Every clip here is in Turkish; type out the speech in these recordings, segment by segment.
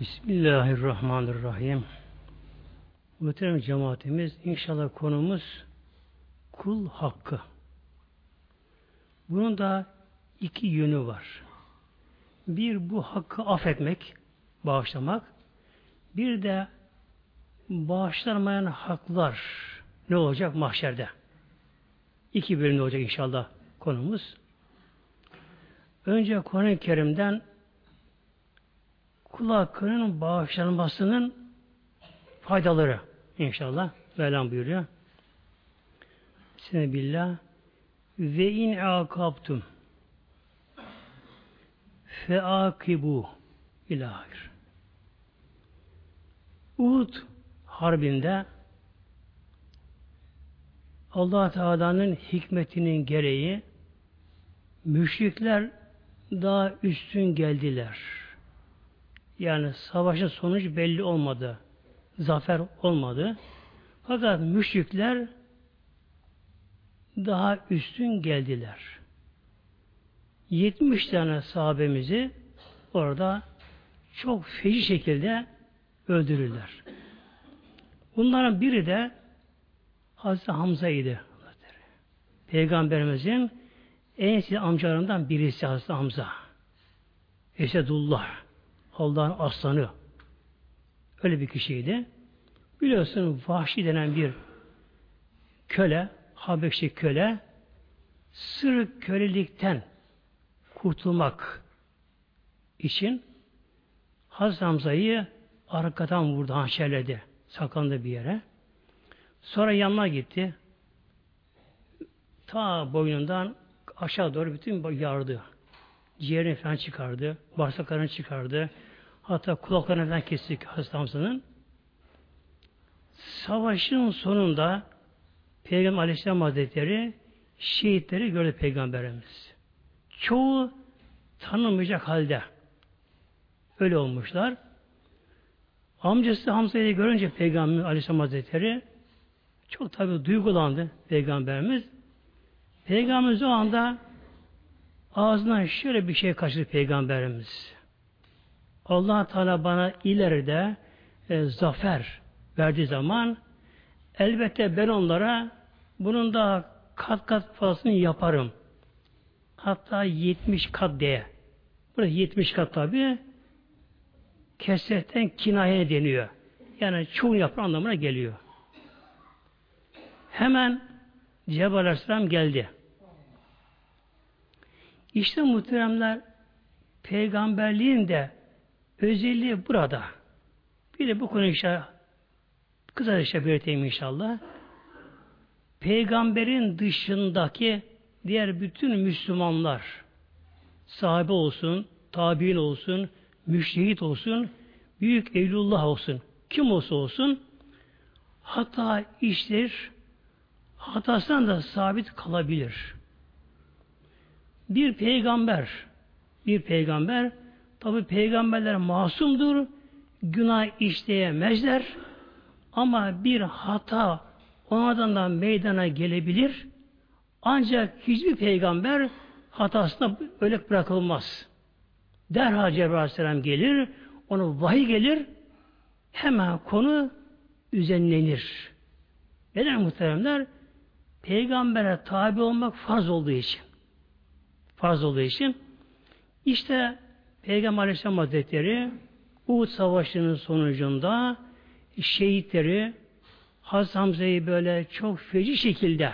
Bismillahirrahmanirrahim. Muhterem cemaatimiz inşallah konumuz kul hakkı. Bunun da iki yönü var. Bir bu hakkı affetmek, bağışlamak. Bir de bağışlanmayan haklar ne olacak mahşerde? İki bölümde olacak inşallah konumuz. Önce Kur'an-ı Kerim'den kul hakkının bağışlanmasının faydaları inşallah. Mevlam buyuruyor. Bismillah. Ve in akabtum fe akibu ilahir. Uhud harbinde Allah Teala'nın hikmetinin gereği müşrikler daha üstün geldiler. Yani savaşın sonucu belli olmadı. Zafer olmadı. Fakat müşrikler daha üstün geldiler. 70 tane sahabemizi orada çok feci şekilde öldürürler. Bunların biri de Hazreti Hamza'ydı. Peygamberimizin en size amcalarından birisi Hazreti Hamza. Esedullah. Allah'ın aslanı. Öyle bir kişiydi. Biliyorsun Vahşi denen bir köle, Habeşli köle sırf kölelikten kurtulmak için Hazreti Hamza'yı arkadan vurdu, hançerledi. Saklandı bir yere. Sonra yanına gitti. Ta boynundan aşağı doğru bütün yardı. Ciğerini falan çıkardı. Bağırsaklarını çıkardı. Hatta kulaklarını falan kestik Hamza'nın. Savaşın sonunda Peygamber Aleyhisselam Hazretleri şehitleri gördü Peygamberimiz. Çoğu tanınmayacak halde. Öyle olmuşlar. Amcası Hamza'yı görünce Peygamber Aleyhisselam Hazretleri çok tabi duygulandı Peygamberimiz. Peygamberimiz o anda ağzından şöyle bir şey kaçırdı Peygamberimiz. allah Teala bana ileride e, zafer verdiği zaman elbette ben onlara bunun daha kat kat fazlasını yaparım. Hatta 70 kat diye. Burada 70 kat tabi kesretten kinaye deniyor. Yani çoğu yapar anlamına geliyor. Hemen Cebrail Aleyhisselam geldi. İşte muhteremler peygamberliğin de özelliği burada. Bir de bu konu inşallah kısa işte belirteyim inşallah. Peygamberin dışındaki diğer bütün Müslümanlar sahibi olsun, tabi'in olsun, müştehit olsun, büyük evlullah olsun, kim olsa olsun hata işler hatasından da sabit kalabilir. Bir peygamber bir peygamber tabi peygamberler masumdur günah işleyemezler ama bir hata onlardan da meydana gelebilir ancak hiçbir peygamber hatasına öyle bırakılmaz. Derhal Cebrail Aleyhisselam gelir, onu vahiy gelir, hemen konu üzenlenir. Neden muhteremler? Peygambere tabi olmak farz olduğu için. Farz olduğu için. İşte Peygamber Aleyhisselam Hazretleri Uhud Savaşı'nın sonucunda şehitleri Hazreti Hamza'yı böyle çok feci şekilde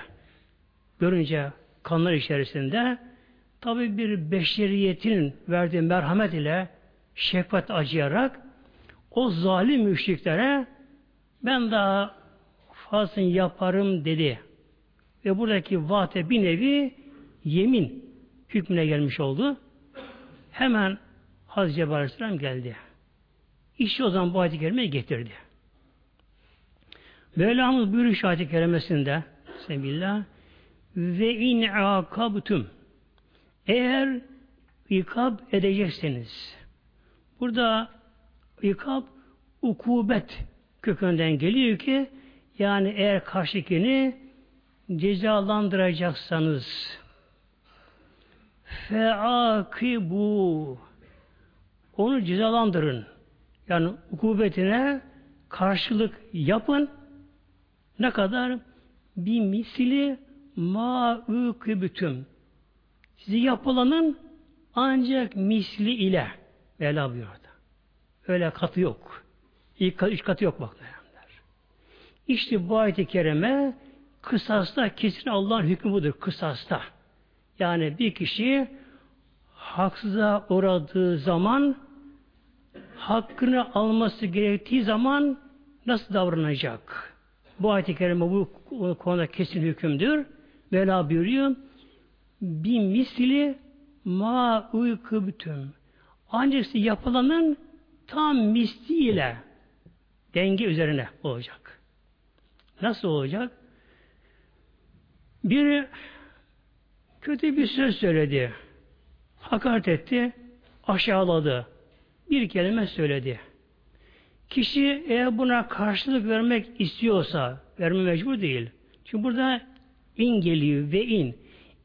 görünce kanlar içerisinde tabi bir beşeriyetin verdiği merhamet ile şefkat acıyarak o zalim müşriklere ben daha fazlasını yaparım dedi. Ve buradaki vaate bir nevi yemin hükmüne gelmiş oldu. Hemen Hazreti Cebrail Aleyhisselam geldi. İşte o zaman bu ayet-i kerimeyi getirdi. Mevlamız buyuruyor şu ayet-i kerimesinde Bismillah ve in akabtum eğer ikab edecekseniz burada ikab ukubet kökünden geliyor ki yani eğer karşıkini cezalandıracaksanız feakibu onu cezalandırın. Yani ukubetine karşılık yapın. Ne kadar? Bir misli ma bütün. Sizi yapılanın ancak misli ile Mevla buyuruyor. Öyle katı yok. İlk üç katı yok bak İşte bu ayet-i kerime kısasta kesin Allah'ın hükmü budur. Kısasta. Yani bir kişi haksıza uğradığı zaman hakkını alması gerektiği zaman nasıl davranacak? Bu ayet-i kerime bu konuda kesin hükümdür. Vela buyuruyor. Bir misli ma uykıbtüm. Ancak yapılanın tam misliyle denge üzerine olacak. Nasıl olacak? Biri kötü bir söz söyledi. Hakaret etti, aşağıladı. Bir kelime söyledi. Kişi eğer buna karşılık vermek istiyorsa, verme mecbur değil. Çünkü burada in geliyor ve in.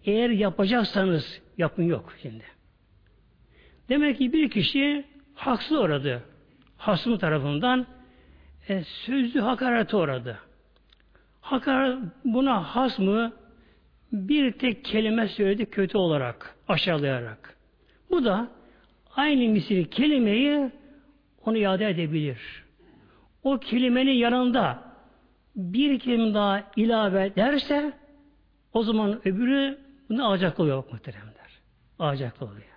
Eğer yapacaksanız yapın yok şimdi. Demek ki bir kişi haksız uğradı. Hasmı tarafından e, sözlü hakarete uğradı. Hakaret buna hasmı bir tek kelime söyledi kötü olarak, aşağılayarak. Bu da aynı misli kelimeyi onu iade edebilir. O kelimenin yanında bir kelime daha ilave derse o zaman öbürü bunu alacak oluyor bak muhteremler. Alacak oluyor.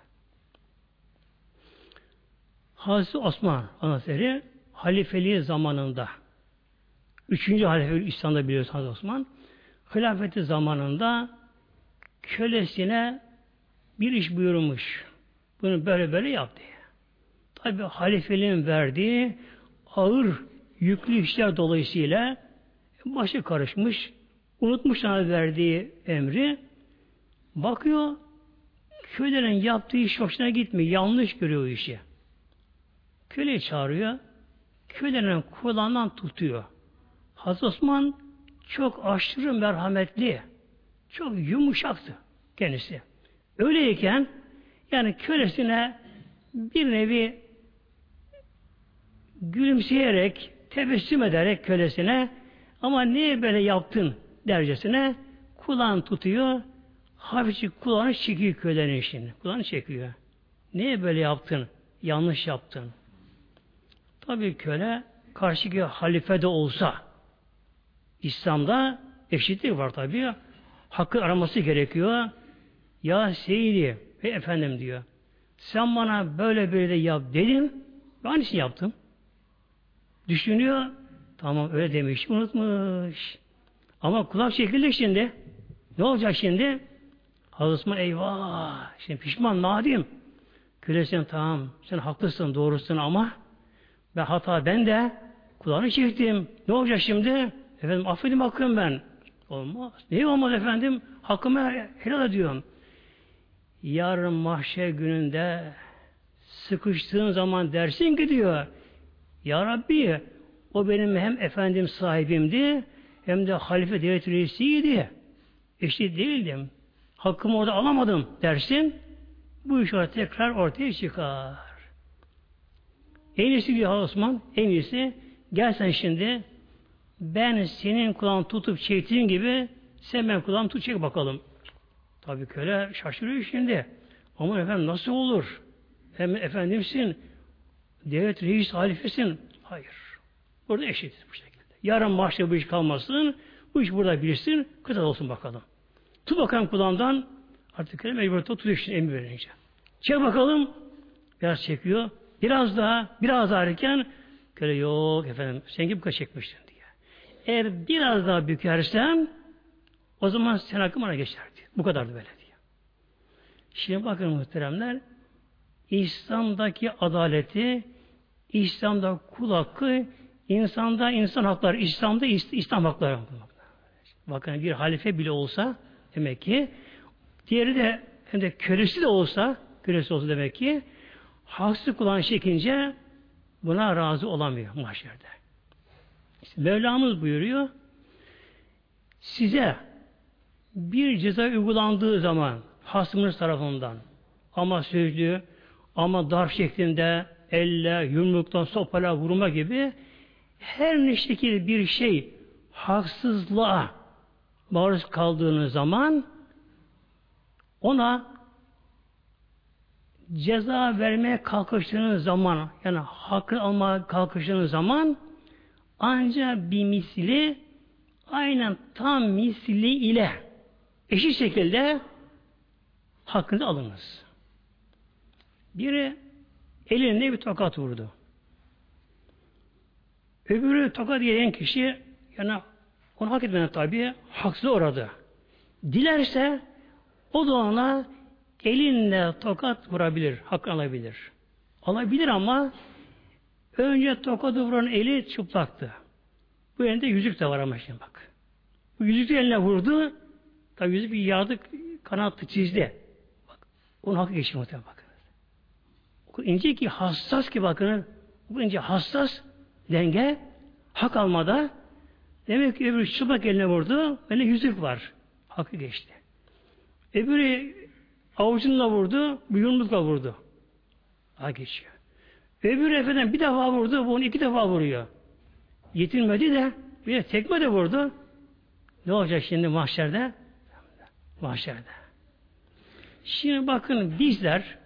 Hazreti Osman Hazretleri halifeliği zamanında üçüncü halife İslam'da biliyoruz Hazreti Osman hilafeti zamanında kölesine bir iş buyurmuş. Bunu böyle böyle yap diye. Tabi halifeliğin verdiği ağır yüklü işler dolayısıyla başı karışmış, unutmuşlar verdiği emri. Bakıyor, kölelerin yaptığı iş hoşuna gitmiyor, yanlış görüyor işi. Köle çağırıyor, kölelerin kulağından tutuyor. Hazreti Osman çok aşırı merhametli, çok yumuşaktı kendisi. Öyleyken yani kölesine bir nevi gülümseyerek, tebessüm ederek kölesine ama niye böyle yaptın dercesine kulağını tutuyor, hafifçe kulağını çekiyor kölenin işini. Kulağını çekiyor. Niye böyle yaptın? Yanlış yaptın. Tabii köle karşıki halife de olsa İslam'da eşitlik var tabii. Hakkı araması gerekiyor. Ya Seyidi ve efendim diyor. Sen bana böyle böyle de yap dedin. Ben aynısını yaptım. Düşünüyor. Tamam öyle demiş. Unutmuş. Ama kulak çekildi şimdi. Ne olacak şimdi? Hazreti eyvah. Şimdi pişman nadim. Kölesine tamam sen haklısın doğrusun ama ben hata ben de kulağını çektim. Ne olacak şimdi? Efendim affedin hakkım ben. Olmaz. Niye olmaz efendim? Hakkımı helal ediyorum. Yarın mahşer gününde sıkıştığın zaman dersin ki diyor Ya Rabbi o benim hem efendim sahibimdi hem de halife devlet reisiydi. Eşit değildim. Hakkımı orada alamadım dersin. Bu iş orada tekrar ortaya çıkar. En iyisi diyor Osman, en iyisi gel şimdi ben senin kulağını tutup çektiğin gibi sen ben kulağını tut çek bakalım. Tabi köle şaşırıyor şimdi. Ama efendim nasıl olur? Hem efendimsin, devlet reis halifesin. Hayır. Burada eşitiz bu şekilde. Yarın mahşer bu iş kalmasın, bu iş burada bilirsin, kısa olsun bakalım. Tut bakalım kulağından, artık köle mecbur tutuyor şimdi emir verince. Çek bakalım, biraz çekiyor. Biraz daha, biraz daha erken, köle yok efendim, sen gibi kaç çekmiştin. Eğer biraz daha bükersem o zaman sen hakkım bana geçerdi. Bu kadardı böyle diyor. Şimdi bakın muhteremler İslam'daki adaleti İslam'da kul hakkı insanda insan hakları İslam'da İslam hakları bakın bir halife bile olsa demek ki diğeri de hem de kölesi de olsa kölesi olsa demek ki haksız kulağını çekince buna razı olamıyor mahşerde. İşte Mevlamız buyuruyor size bir ceza uygulandığı zaman hasmınız tarafından ama sözlü ama darp şeklinde elle, yumruktan, sopayla vurma gibi her ne şekilde bir şey haksızlığa maruz kaldığınız zaman ona ceza vermeye kalkıştığınız zaman yani hakkı almaya kalkıştığınız zaman ancak bir misli aynen tam misli ile eşit şekilde hakkını alınız. Biri elinde bir tokat vurdu. Öbürü tokat yiyen kişi yani onu hak etmeden tabi haksız oradı. Dilerse o da ona elinle tokat vurabilir, hak alabilir. Alabilir ama önce tokadı vuran eli çıplaktı. Bu elinde yüzük de var ama şimdi bak. Bu yüzük eline vurdu. Tabi yüzük bir yağdı, kanattı, çizdi. Bak, onun hakkı geçiyor muhtemelen bakın. O ki hassas ki bakın. Bu ince hassas denge hak almada demek ki öbürü çıplak eline vurdu. Böyle yüzük var. Hakkı geçti. Öbürü avucunla vurdu, bir yumrukla vurdu. Ha geçiyor. Öbürü efendim bir defa vurdu, bu iki defa vuruyor. Yetinmedi de bir de tekme de vurdu. Ne olacak şimdi mahşerde? Mahşerde. Şimdi bakın bizler,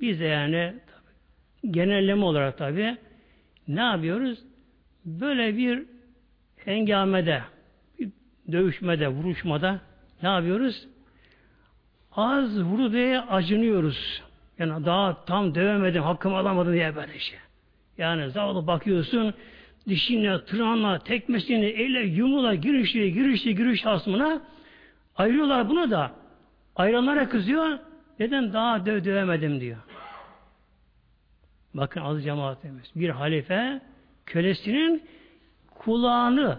biz de yani genelleme olarak tabi ne yapıyoruz? Böyle bir hengamede, bir dövüşmede, vuruşmada ne yapıyoruz? Az vuru diye acınıyoruz. Yani daha tam dövemedim, hakkımı alamadım diye böyle şey. Yani zavallı bakıyorsun, dişinle, tırnağına, tekmesini, elle yumula, girişi, girişi, giriş hasmına ayırıyorlar bunu da. Ayranlara kızıyor. Neden daha döv dövemedim diyor. Bakın az cemaatimiz. Bir halife kölesinin kulağını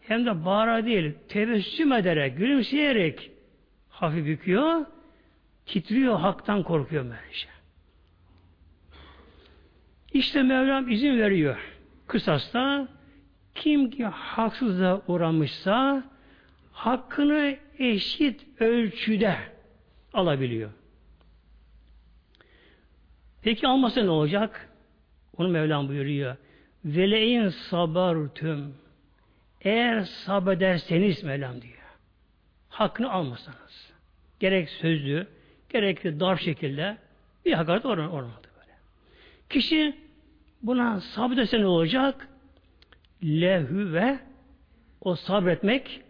hem de bağıra değil tebessüm ederek, gülümseyerek hafif büküyor. Titriyor, haktan korkuyor böylece. İşte Mevlam izin veriyor. Kısasta kim ki haksızlığa uğramışsa hakkını eşit ölçüde alabiliyor. Peki almasa ne olacak? Onu Mevlam buyuruyor. Veleyin sabartüm eğer sabrederseniz Mevlam diyor. Hakkını almasanız. Gerek sözlü, gerek dar şekilde bir hakaret oran olmadı böyle. Kişi buna sabrederse ne olacak? Lehü ve o sabretmek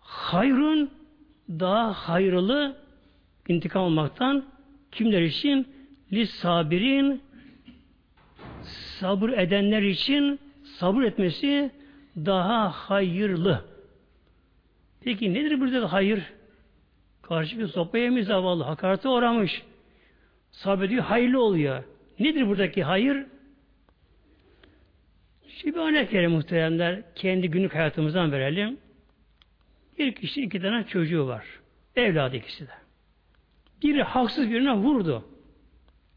hayrun daha hayırlı intikam almaktan kimler için? Lis sabirin sabır edenler için sabır etmesi daha hayırlı. Peki nedir burada hayır? Karşı bir sopa yemiş zavallı, hakarete uğramış. Sabrediyor, hayırlı oluyor. Nedir buradaki hayır? Şimdi bir örnek verelim muhteremler. Kendi günlük hayatımızdan verelim. Bir kişi iki tane çocuğu var. Evladı ikisi de. Biri haksız birine vurdu.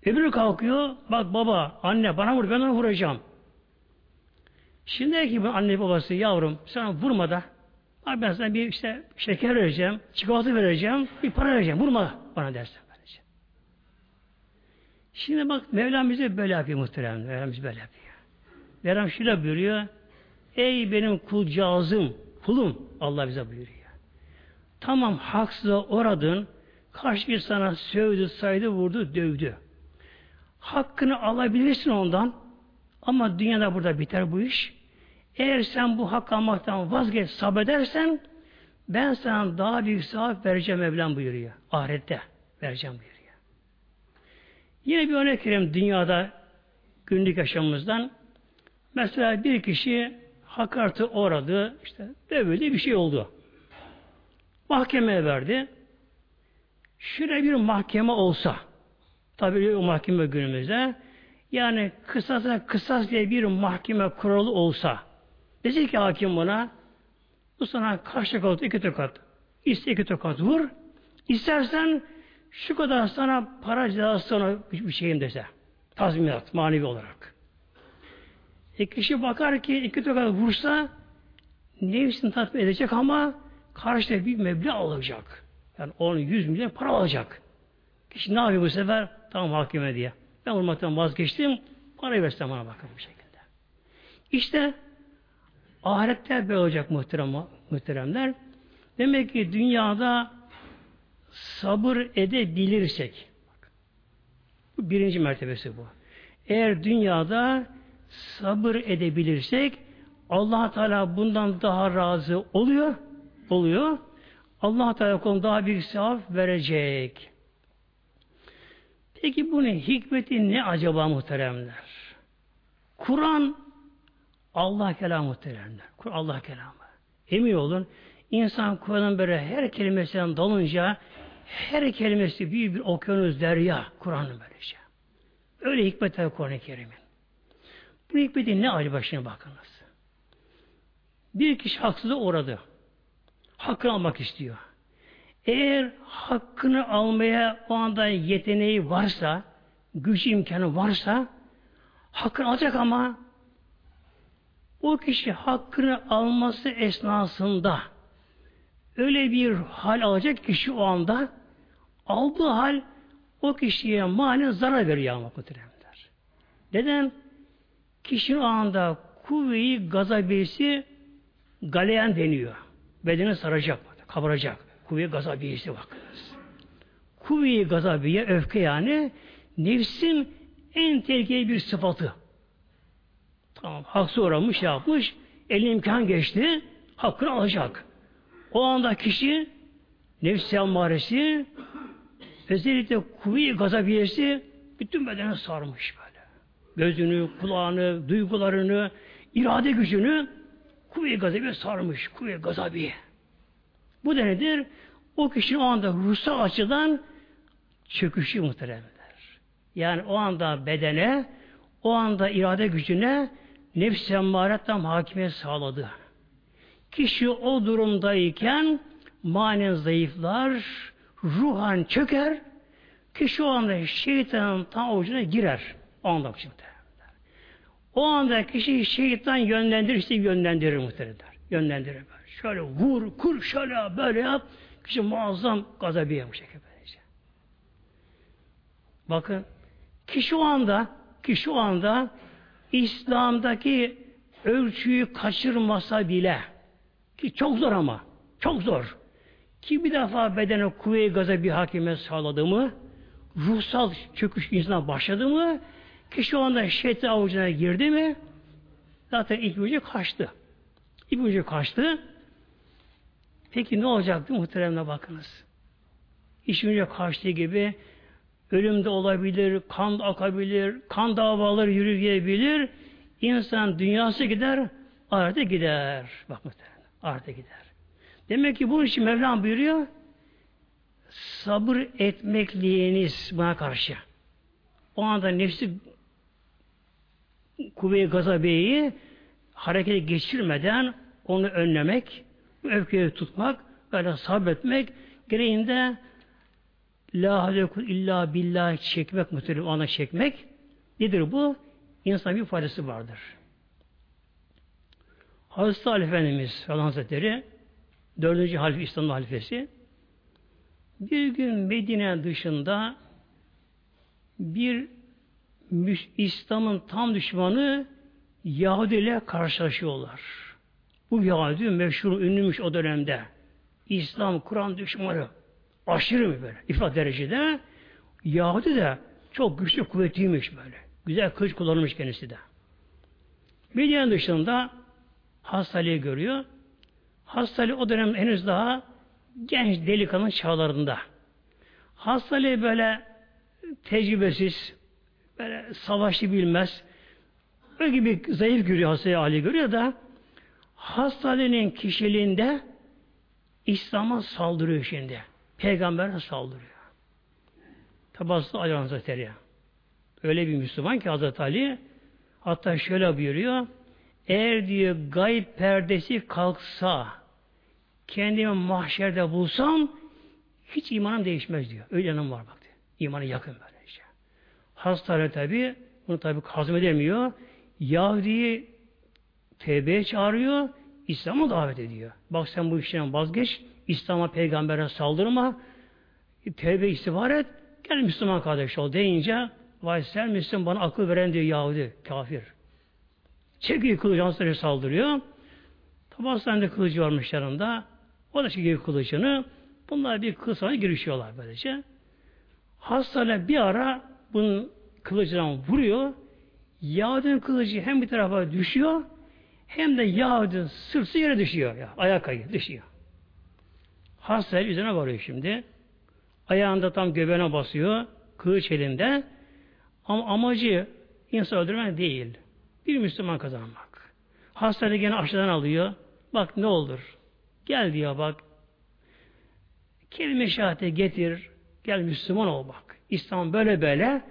Öbürü kalkıyor. Bak baba, anne bana vur, ben onu vuracağım. Şimdi ki bu anne babası yavrum sana vurma da Abi ben sana bir işte şeker vereceğim, çikolata vereceğim, bir para vereceğim. Vurma bana dersen. Böylece. Şimdi bak Mevlam bize böyle yapıyor muhterem. Mevlam bize böyle yapıyor. Mevlam şöyle buyuruyor. Ey benim kulcağızım, kulum Allah bize buyuruyor. Tamam haksıza uğradın, karşı bir sana sövdü, saydı, vurdu, dövdü. Hakkını alabilirsin ondan ama dünyada burada biter bu iş. Eğer sen bu hak almaktan vazgeç, sabredersen ben sana daha büyük sevap vereceğim Mevlam buyuruyor. Ahirette vereceğim buyuruyor. Yine bir örnek vereyim dünyada günlük yaşamımızdan. Mesela bir kişi hakartı uğradı, işte böyle bir şey oldu. Mahkemeye verdi. Şöyle bir mahkeme olsa, tabii o mahkeme günümüzde, yani kısasa kısas diye bir mahkeme kuralı olsa, Diyecek ki hakim buna bu sana kaç tokat, iki tokat. İste iki tokat vur. İstersen şu kadar sana para cezası sana bir şeyim dese. Tazminat manevi olarak. E kişi bakar ki iki tokat vursa nefsini tatmin edecek ama karşıda bir meblağ alacak. Yani 10, 100 milyon para alacak. Kişi ne yapıyor bu sefer? Tamam hakime diye. Ben vurmaktan vazgeçtim. Para versen bana bakın bu şekilde. İşte ahirette böyle olacak muhterem, muhteremler. Demek ki dünyada sabır edebilirsek bu birinci mertebesi bu. Eğer dünyada sabır edebilirsek allah Teala bundan daha razı oluyor. Oluyor. allah Teala konu daha büyük sevap verecek. Peki bunun hikmeti ne acaba muhteremler? Kur'an Allah kelamı muhteremler. Allah kelamı. Emin olun insan Kur'an'ın böyle her kelimesinden dalınca her kelimesi büyük bir okyanus derya Kur'an'ın böylece. Öyle hikmetler Kur'an-ı Kerim'in. Bu hikmetin ne acaba şimdi bakınız. Bir kişi haksızlığa uğradı. Hakkını almak istiyor. Eğer hakkını almaya o anda yeteneği varsa, güç imkanı varsa, hakkını alacak ama o kişi hakkını alması esnasında öyle bir hal alacak kişi o anda aldığı hal o kişiye manen zarar veriyor ama muhteremler. Neden? Kişinin o anda kuvveyi gazabiyesi galeyen deniyor. Bedeni saracak, kabaracak. Kuvve gazabiyesi bakınız. Kuvve gazabiye, öfke yani nefsin en tehlikeli bir sıfatı. Tamam, haksı uğramış, şey yapmış, eline imkan geçti, hakkını alacak. O anda kişi nefsi ammaresi özellikle kuvve gazabiyesi bütün bedeni sarmış böyle. Gözünü, kulağını, duygularını, irade gücünü kuvve gazabiye sarmış. Kuvve gazabiye. Bu da nedir? O kişinin o anda ruhsal açıdan çöküşü muhteremler. Yani o anda bedene, o anda irade gücüne nefs-i emmâretten hakimiyet sağladı. Kişi o durumdayken manen zayıflar, ruhan çöker, kişi o anda şeytanın tam avucuna girer. O anda şimdi. O anda kişi şeytan yönlendirir, işte yönlendirir muhtemelen. Yönlendirir böyle. Şöyle vur, kur, şöyle böyle yap. Kişi muazzam gazabiye bu. Bakın, kişi o anda, kişi o anda İslam'daki ölçüyü kaçırmasa bile ki çok zor ama çok zor. Ki bir defa bedene kuvve gaza bir hakime sağladı mı ruhsal çöküş insana başladı mı kişi o anda şeytan avucuna girdi mi zaten ilk ucu kaçtı. İlk ucu kaçtı. Peki ne olacaktı muhteremle bakınız. İş önce kaçtığı gibi ölüm de olabilir, kan akabilir, kan davaları yürüyebilir. İnsan dünyası gider, ahirete gider. Bak muhtemelen, ahirete gider. Demek ki bu için Mevlam buyuruyor, sabır etmekliyiniz buna karşı. O anda nefsi kuvve-i gazabeyi harekete geçirmeden onu önlemek, öfkeyi tutmak, böyle sabretmek, gereğinde La havle illa billah çekmek muhtemelen ona çekmek. Nedir bu? İnsan bir faydası vardır. Hazreti Ali Efendimiz Allah Hazretleri dördüncü halife İslam halifesi bir gün Medine dışında bir İslam'ın tam düşmanı Yahudi ile karşılaşıyorlar. Bu Yahudi meşhur ünlümüş o dönemde. İslam, Kur'an düşmanı. Aşırı mı böyle? İfrat derecede. Yahudi de çok güçlü, kuvvetliymiş böyle. Güzel kılıç kullanmış kendisi de. Medine dışında Hastali'yi görüyor. Hastali o dönem henüz daha genç delikanlı çağlarında. Hastali böyle tecrübesiz, böyle savaşçı bilmez. Öyle gibi zayıf görüyor Hastali Ali görüyor da Hastali'nin kişiliğinde İslam'a saldırıyor şimdi. Peygamber'e saldırıyor. Hazreti Ali Hazretleri. Öyle bir Müslüman ki Hazreti Ali hatta şöyle buyuruyor eğer diyor gayb perdesi kalksa kendimi mahşerde bulsam hiç imanım değişmez diyor. Öyle yanım var bak diyor. İmanı yakın böyle işte. Hastane tabi bunu tabi hazmedemiyor. Yahudi'yi tevbeye çağırıyor. İslam'a davet ediyor. Bak sen bu işten vazgeç. İslam'a peygambere saldırma. Tevbe istiğfar et. Gel Müslüman kardeş ol deyince Vay sen misin bana akıl veren diyor Yahudi, kafir. Çekiyor kılıcı Hasan'a saldırıyor. Tabi hastanede kılıcı varmış yanında. O da çekiyor kılıcını. Bunlar bir kılıçla girişiyorlar böylece. Hastane bir ara bunun kılıcından vuruyor. Yahudi'nin kılıcı hem bir tarafa düşüyor hem de Yahudi sırtı yere düşüyor. Ya, ayak kayı düşüyor. Hasta üzerine varıyor şimdi. Ayağında tam göbeğine basıyor. Kılıç elinde. Ama amacı insan öldürmek değil. Bir Müslüman kazanmak. Hastayı gene aşağıdan alıyor. Bak ne olur. Gel diyor bak. Kelime şehadete getir. Gel Müslüman ol bak. İslam böyle böyle.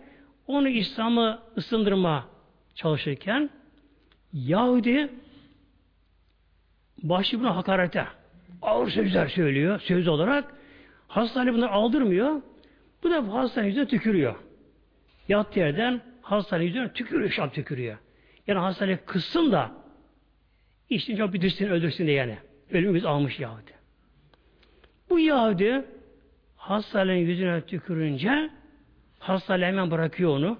Onu İslam'ı ısındırma çalışırken Yahudi başı buna hakarete ağır sözler söylüyor söz olarak. Hastane bunu aldırmıyor. Bu da hastane yüzüne tükürüyor. Yat yerden hastane yüzüne tükürüyor şap tükürüyor. Yani hastane kızsın da işini çok bitirsin öldürsün de yani. Ölümümüz almış Yahudi. Bu Yahudi hastanenin yüzüne tükürünce hastane hemen bırakıyor onu.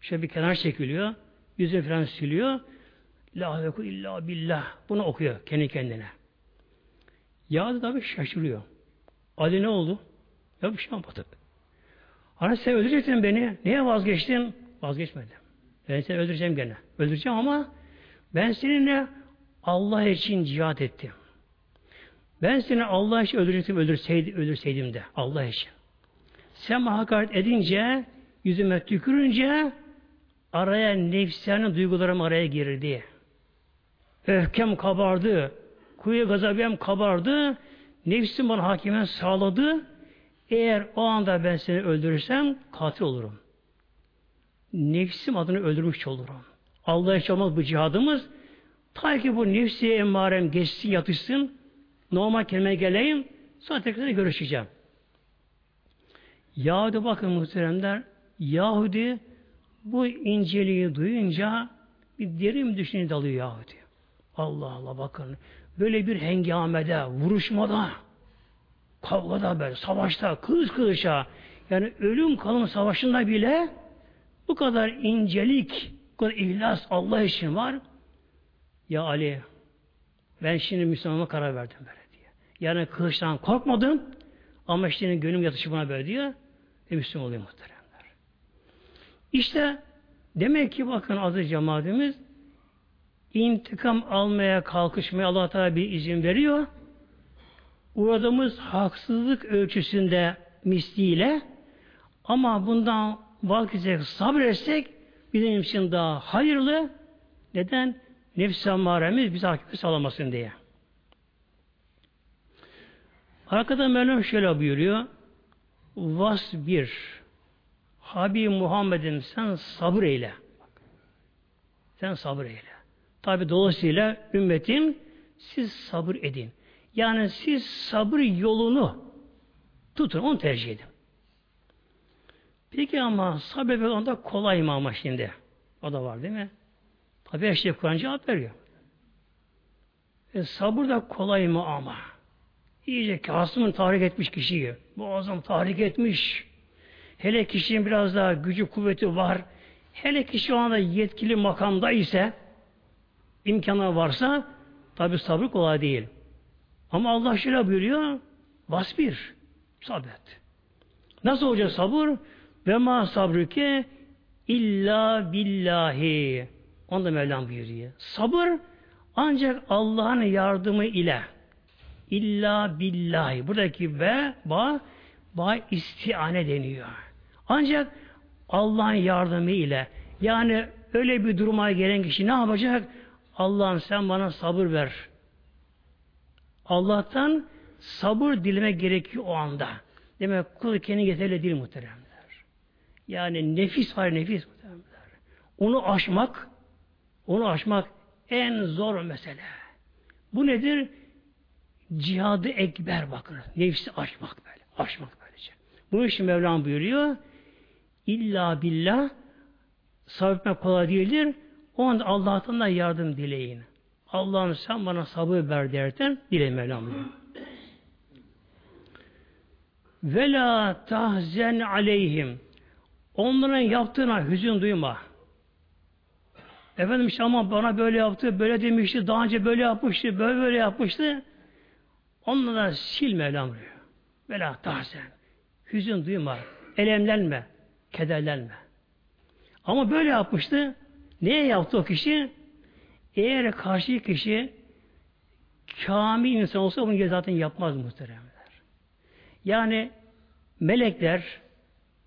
Şöyle bir kenar çekiliyor yüzünü falan siliyor. La havle illa billah. Bunu okuyor kendi kendine. Yağdı tabi şaşırıyor. Ali ne oldu? Ya bir şey yapmadı. Hani sen öldürecektin beni. Niye vazgeçtin? Vazgeçmedim. Ben seni öldüreceğim gene. Öldüreceğim ama ben seninle Allah için cihat ettim. Ben seni Allah için öldürecektim, öldürseydim, öldürseydim de. Allah için. Sen hakaret edince, yüzüme tükürünce araya nefsani duygularım araya girdi. Öfkem kabardı. Kuyu gazabem kabardı. Nefsim bana hakimen sağladı. Eğer o anda ben seni öldürürsem katil olurum. Nefsim adını öldürmüş olurum. Allah için olmaz bu cihadımız. Ta ki bu nefsi emmarem geçsin yatışsın. Normal kelime geleyim. Sonra tekrar görüşeceğim. Yahudi bakın muhteremler. Yahudi bu inceliği duyunca bir derin düşünce dalıyor Yahudi. Allah Allah bakın. Böyle bir hengamede, vuruşmada, kavgada böyle, savaşta, kız kılıça, yani ölüm kalım savaşında bile bu kadar incelik, bu kadar ihlas Allah için var. Ya Ali, ben şimdi Müslüman'a karar verdim böyle diye. Yani kılıçtan korkmadım ama işte gönlüm yatışı buna böyle diyor. Ve Müslüman oluyor muhteremler. İşte demek ki bakın aziz cemaatimiz intikam almaya kalkışmaya Allah Teala bir izin veriyor. Uğradığımız haksızlık ölçüsünde misliyle ama bundan vazgeçecek sabretsek bizim için daha hayırlı. Neden? Nefs-i ammaremiz bize hakimi sağlamasın diye. Arkada Mevlam şöyle buyuruyor. Vas bir. Habib Muhammed'im sen sabır eyle. Sen sabır eyle. Tabi dolayısıyla ümmetim siz sabır edin. Yani siz sabır yolunu tutun, onu tercih edin. Peki ama sabır onda kolay mı ama şimdi? O da var değil mi? Tabi her şey Kur'an cevap veriyor. E, sabır da kolay mı ama? İyice Kasım'ın tahrik etmiş kişiyi. Boğazım tahrik etmiş. Hele kişinin biraz daha gücü kuvveti var. Hele kişi o anda yetkili makamda ise imkanı varsa tabi sabır kolay değil. Ama Allah şöyle buyuruyor basbir sabret. Nasıl olacak sabır? Ve ma sabruke illa billahi. Onu da Mevlam buyuruyor. Sabır ancak Allah'ın yardımı ile illa billahi. Buradaki ve ba ba istiane deniyor. Ancak Allah'ın yardımı ile yani öyle bir duruma gelen kişi ne yapacak? Allah'ım sen bana sabır ver. Allah'tan sabır dilime gerekiyor o anda. Demek kul kendi yeterli değil muhteremler. Yani nefis var nefis muhteremler. Onu aşmak, onu aşmak en zor mesele. Bu nedir? Cihadı ekber bakın. Nefsi aşmak böyle. Aşmak böylece. Bu işi Mevlam buyuruyor. İlla billah sabretmek kolay değildir. O anda Allah'tan da yardım dileyin. Allah'ım sen bana sabır ver derken dileyin Mevlam. Ve la tahzen aleyhim. Onların yaptığına hüzün duyma. Efendim işte ama bana böyle yaptı, böyle demişti, daha önce böyle yapmıştı, böyle böyle yapmıştı. Onlara sil Mevlam diyor. Vela tahsen. Hüzün duyma, elemlenme, kederlenme. Ama böyle yapmıştı. Neye yaptı o kişi? Eğer karşı kişi kamil insan olsa bunu zaten yapmaz muhteremler. Yani melekler,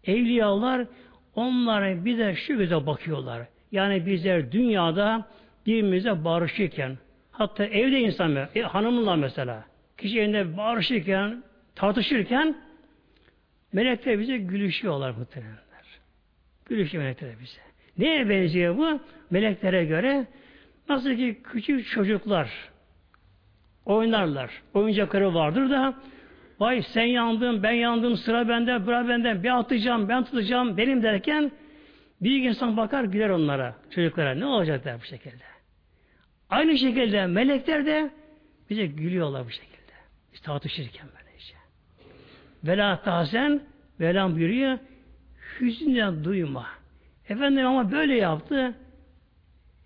evliyalar onlara bize şu göze bakıyorlar. Yani bizler dünyada birbirimize barışırken hatta evde insan e, hanımla mesela kişi evinde barışırken tartışırken melekler bize gülüşüyorlar muhteremler. Gülüşüyor melekler bize. Neye benziyor bu? Meleklere göre nasıl ki küçük çocuklar oynarlar. Oyuncakları vardır da vay sen yandın, ben yandım, sıra bende, bıra benden, ben atacağım, ben tutacağım, benim derken büyük insan bakar güler onlara, çocuklara. Ne olacaklar bu şekilde? Aynı şekilde melekler de bize gülüyorlar bu şekilde. Biz tartışırken böylece. Vela tahsen, velam buyuruyor, hüzünden duyma. Efendim ama böyle yaptı.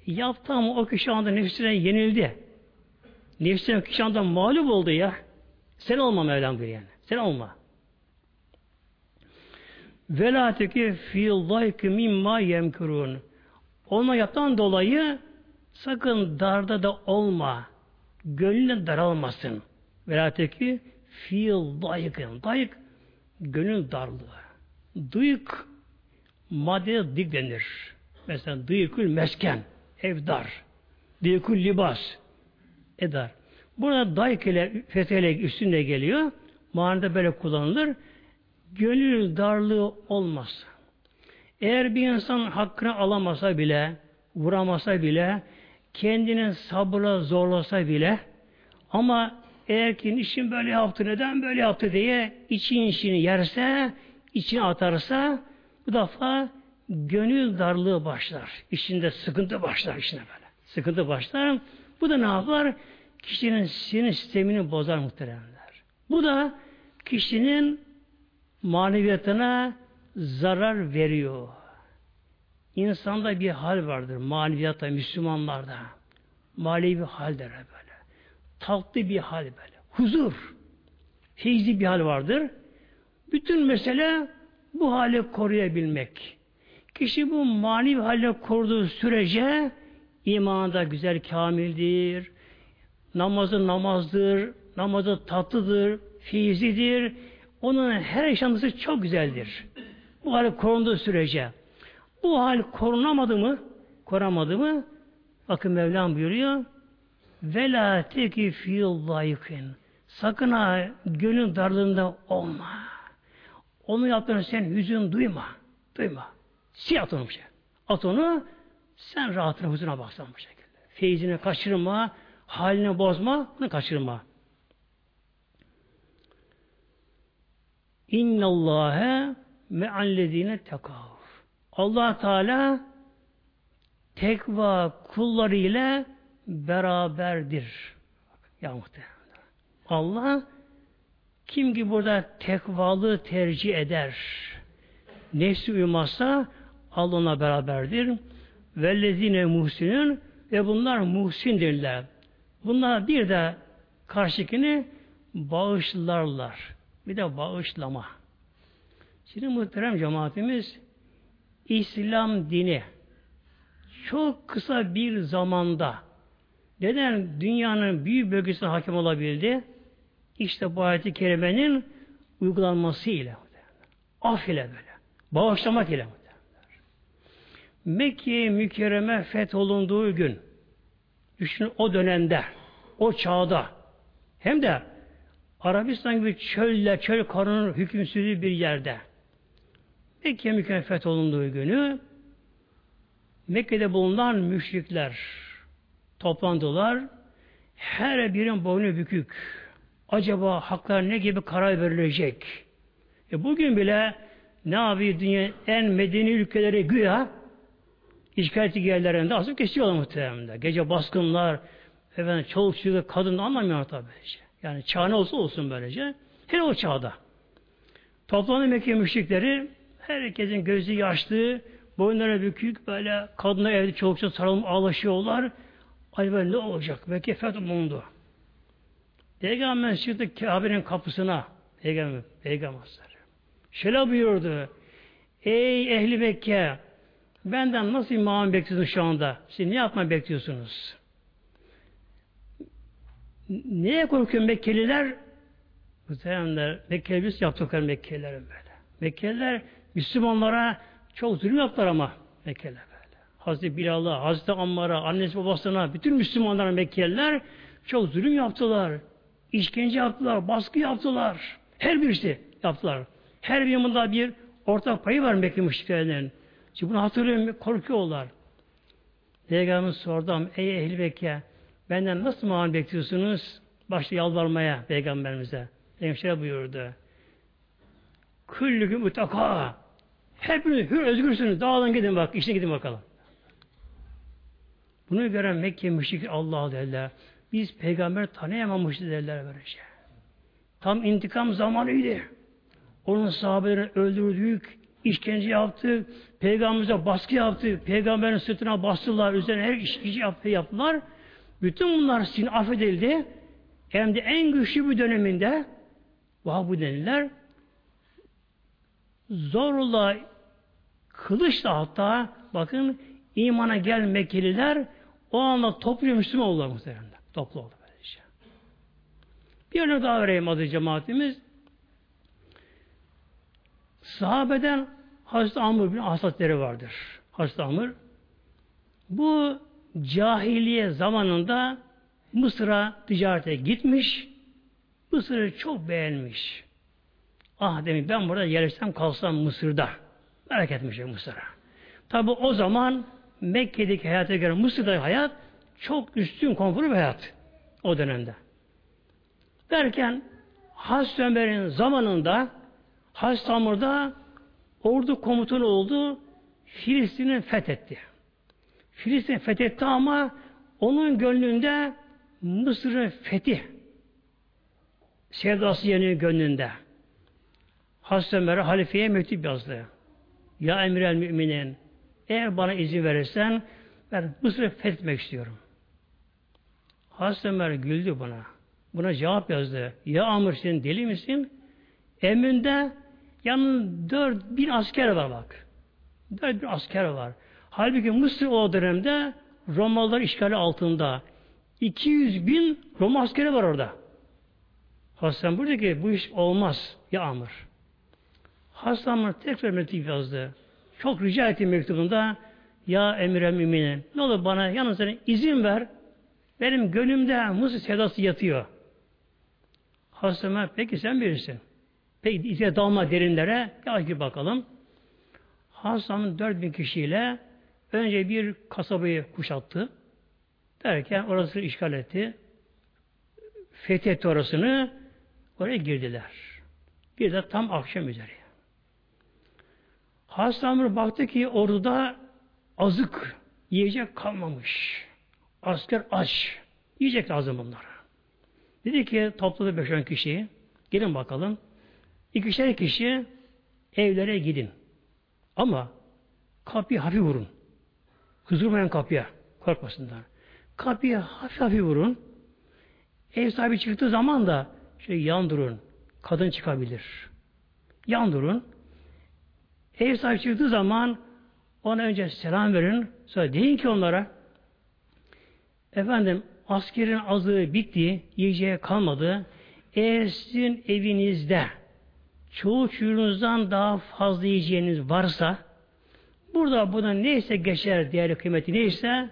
Yaptı ama o kişi anda nefsine yenildi. Nefsine kişi anda mağlup oldu ya. Sen olma Mevlam bir yani. Sen olma. Vela teki fil dayki mimma yemkurun. Olma yaptan dolayı sakın darda da olma. Gönlün daralmasın. Vela teki fil dayıkın. Dayık gönül darlığı. Duyuk madde dik denir. Mesela dıyıkül mesken, ev dar. Dıyıkül libas, eder. Burada dayık ile fetheyle üstünde geliyor. Manada böyle kullanılır. Gönül darlığı olmaz. Eğer bir insan hakkını alamasa bile, vuramasa bile, kendini sabırla zorlasa bile, ama eğer ki işin böyle yaptı, neden böyle yaptı diye için işini yerse, içine atarsa, bu defa gönül darlığı başlar. İçinde sıkıntı başlar içine böyle. Sıkıntı başlar. Bu da ne yapar? Kişinin sinir sistemini bozar muhteremler. Bu da kişinin maneviyatına zarar veriyor. İnsanda bir hal vardır maneviyatta, Müslümanlarda. Manevi hal der böyle. Tatlı bir hal böyle. Huzur. Feyzi bir hal vardır. Bütün mesele bu hale koruyabilmek. Kişi bu manevi hale koruduğu sürece imanda güzel kamildir, namazı namazdır, namazı tatlıdır, fiizidir. Onun her yaşantısı çok güzeldir. Bu hal korunduğu sürece. Bu hal korunamadı mı? Koramadı mı? Bakın Mevlam buyuruyor. Ve la teki fiyul Sakın ha gönül darlığında olma. Onu yaptığını sen hüzün duyma. Duyma. Sil at onu. Şey. At onu sen rahatına huzuruna baksan bu şekilde. Feyzini kaçırma, halini bozma, bunu kaçırma. İnnallâhe me'allezîne tekav. allah Teala tekva kulları ile beraberdir. Ya muhtemelen. Allah kim ki burada tekvalı tercih eder, nefsi uymazsa Allah ona beraberdir. Vellezine muhsinün ve bunlar muhsindirler. Bunlar bir de karşıkini bağışlarlar. Bir de bağışlama. Şimdi muhterem cemaatimiz İslam dini çok kısa bir zamanda neden dünyanın büyük bölgesine hakim olabildi? İşte bu ayet-i kerimenin uygulanması ile. Af ile böyle. Bağışlamak ile. Mekke mükerreme fetholunduğu gün düşünün o dönemde o çağda hem de Arabistan gibi çöller, çöl karının hükümsüzlüğü bir yerde Mekke mükerreme fetholunduğu günü Mekke'de bulunan müşrikler toplandılar. Her birin boynu bükük acaba haklar ne gibi karar verilecek? E bugün bile ne abi dünya en medeni ülkeleri güya işgal yerlerinde asıl kesiyorlar muhtemelen. Gece baskınlar, efendim çoluk çocuk, kadın anlamıyor tabi. Yani çağ ne olsa olsun böylece. Her o çağda. Toplandı Mekke müşrikleri Herkesin gözü yaşlı, boynları bükük, böyle kadına evde çolukça sarılıp ağlaşıyorlar. Ay ne olacak? Belki feth bulundu. Peygamber çıktı Kabe'nin kapısına. Peygamber, Peygamber Şöyle buyurdu. Ey ehli Mekke benden nasıl imam bekliyorsunuz şu anda? Siz ne yapma bekliyorsunuz? Neye korkuyor Mekkeliler? Muhtemelenler, Mekkeli biz yaptıklar Mekkelilerin böyle. Mekkeliler Müslümanlara çok zulüm yaptılar ama Mekkeliler böyle. Hazreti Bilal'a, Hazreti Ammar'a, annesi babasına, bütün Müslümanlara Mekkeliler çok zulüm yaptılar. İşkence yaptılar, baskı yaptılar. Her birisi yaptılar. Her bir bunda bir ortak payı var Mekke müşriklerinin. Şimdi bunu hatırlıyorum, korkuyorlar. Peygamber sordum, ey ehli Mekke, benden nasıl muamele bekliyorsunuz? Başta yalvarmaya Peygamberimize. Peygamber buyurdu. Küllükü mutaka. Hepiniz hür özgürsünüz. Dağılın gidin bak. işine gidin bakalım. Bunu gören Mekke müşrik Allah derler. Biz peygamber tanıyamamışız derler böylece. Tam intikam zamanıydı. Onun sahabelerini öldürdük, işkence yaptı, peygamberimize baskı yaptı, peygamberin sırtına bastılar, üzerine her işkence yaptı, yaptılar. Bütün bunlar sizin affedildi. Hem de en güçlü bir döneminde bu deniler zorla kılıçla hatta bakın imana gel Mekkeliler o anda toplu Müslüman oldular muhtemelen. Toplu oldu böylece. Bir örnek daha vereyim adı cemaatimiz. Sahabeden Hazreti Amr bin Asatleri vardır. Hazreti Amr. Bu cahiliye zamanında Mısır'a ticarete gitmiş. Mısır'ı çok beğenmiş. Ah demiş ben burada yerleşsem kalsam Mısır'da. Merak etmiş Mısır'a. Tabi o zaman Mekke'deki hayata göre Mısır'daki hayat çok üstün konforlu bir hayat. O dönemde. Derken Hazreti Ömer'in zamanında Hazreti Amr'da ordu komutanı oldu. Filistin'i fethetti. Filistin fethetti ama onun gönlünde Mısır'ın fetih sevdası yanıyor gönlünde. Hazreti Ömer'e halifeye mektup yazdı. Ya emir el müminin eğer bana izin verirsen ben Mısır'ı fethetmek istiyorum. Hazreti Ömer güldü buna. Buna cevap yazdı. Ya Amr sen deli misin? Emrinde yanın dört bin asker var bak. Dört bin asker var. Halbuki Mısır o dönemde Romalılar işgali altında. 200 bin Roma askeri var orada. Hasan burada ki bu iş olmaz ya Amr. Hasan Amr tekrar mektup yazdı. Çok rica etti mektubunda ya emir müminin ne olur bana yalnız izin ver benim gönlümde Mısır sevdası yatıyor. Hasan Amr peki sen bilirsin. Peki izine dalma derinlere gel ki bakalım. Dört bin kişiyle önce bir kasabayı kuşattı. Derken orası işgal etti. Fethetti orasını. Oraya girdiler. Bir de tam akşam üzeri. Hasan baktı ki orada azık yiyecek kalmamış. Asker aç. Yiyecek lazım bunlara. Dedi ki topladı beş on kişiyi. Gelin bakalım. İkişer kişi evlere gidin. Ama kapıyı hafif vurun. Hızırmayın kapıya. Korkmasınlar. Kapıyı hafif hafif vurun. Ev sahibi çıktığı zaman da şey yan durun. Kadın çıkabilir. Yan durun. Ev sahibi çıktığı zaman ona önce selam verin. Sonra deyin ki onlara efendim askerin azığı bitti, yiyeceğe kalmadı. Eğer sizin evinizde çoğu çocuğunuzdan daha fazla yiyeceğiniz varsa burada buna neyse geçer değerli kıymeti neyse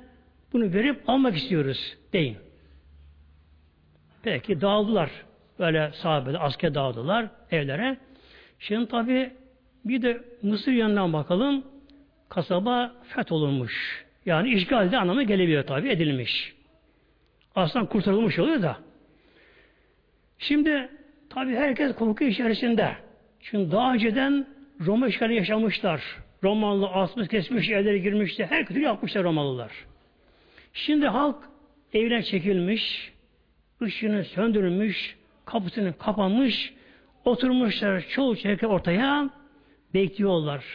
bunu verip almak istiyoruz deyin. Peki dağıldılar. Böyle sahabede asker dağıldılar evlere. Şimdi tabi bir de Mısır yanından bakalım. Kasaba fetholunmuş. Yani işgalde anlamı gelebiliyor tabi edilmiş. Aslan kurtarılmış oluyor da. Şimdi tabi herkes korku içerisinde. Çünkü daha önceden Roma işgali yaşamışlar. Romalı asmış kesmiş evlere girmişti. Her türlü yapmışlar Romalılar. Şimdi halk evine çekilmiş, ışığını söndürülmüş, kapısını kapanmış, oturmuşlar çoğu çeke ortaya, bekliyorlar.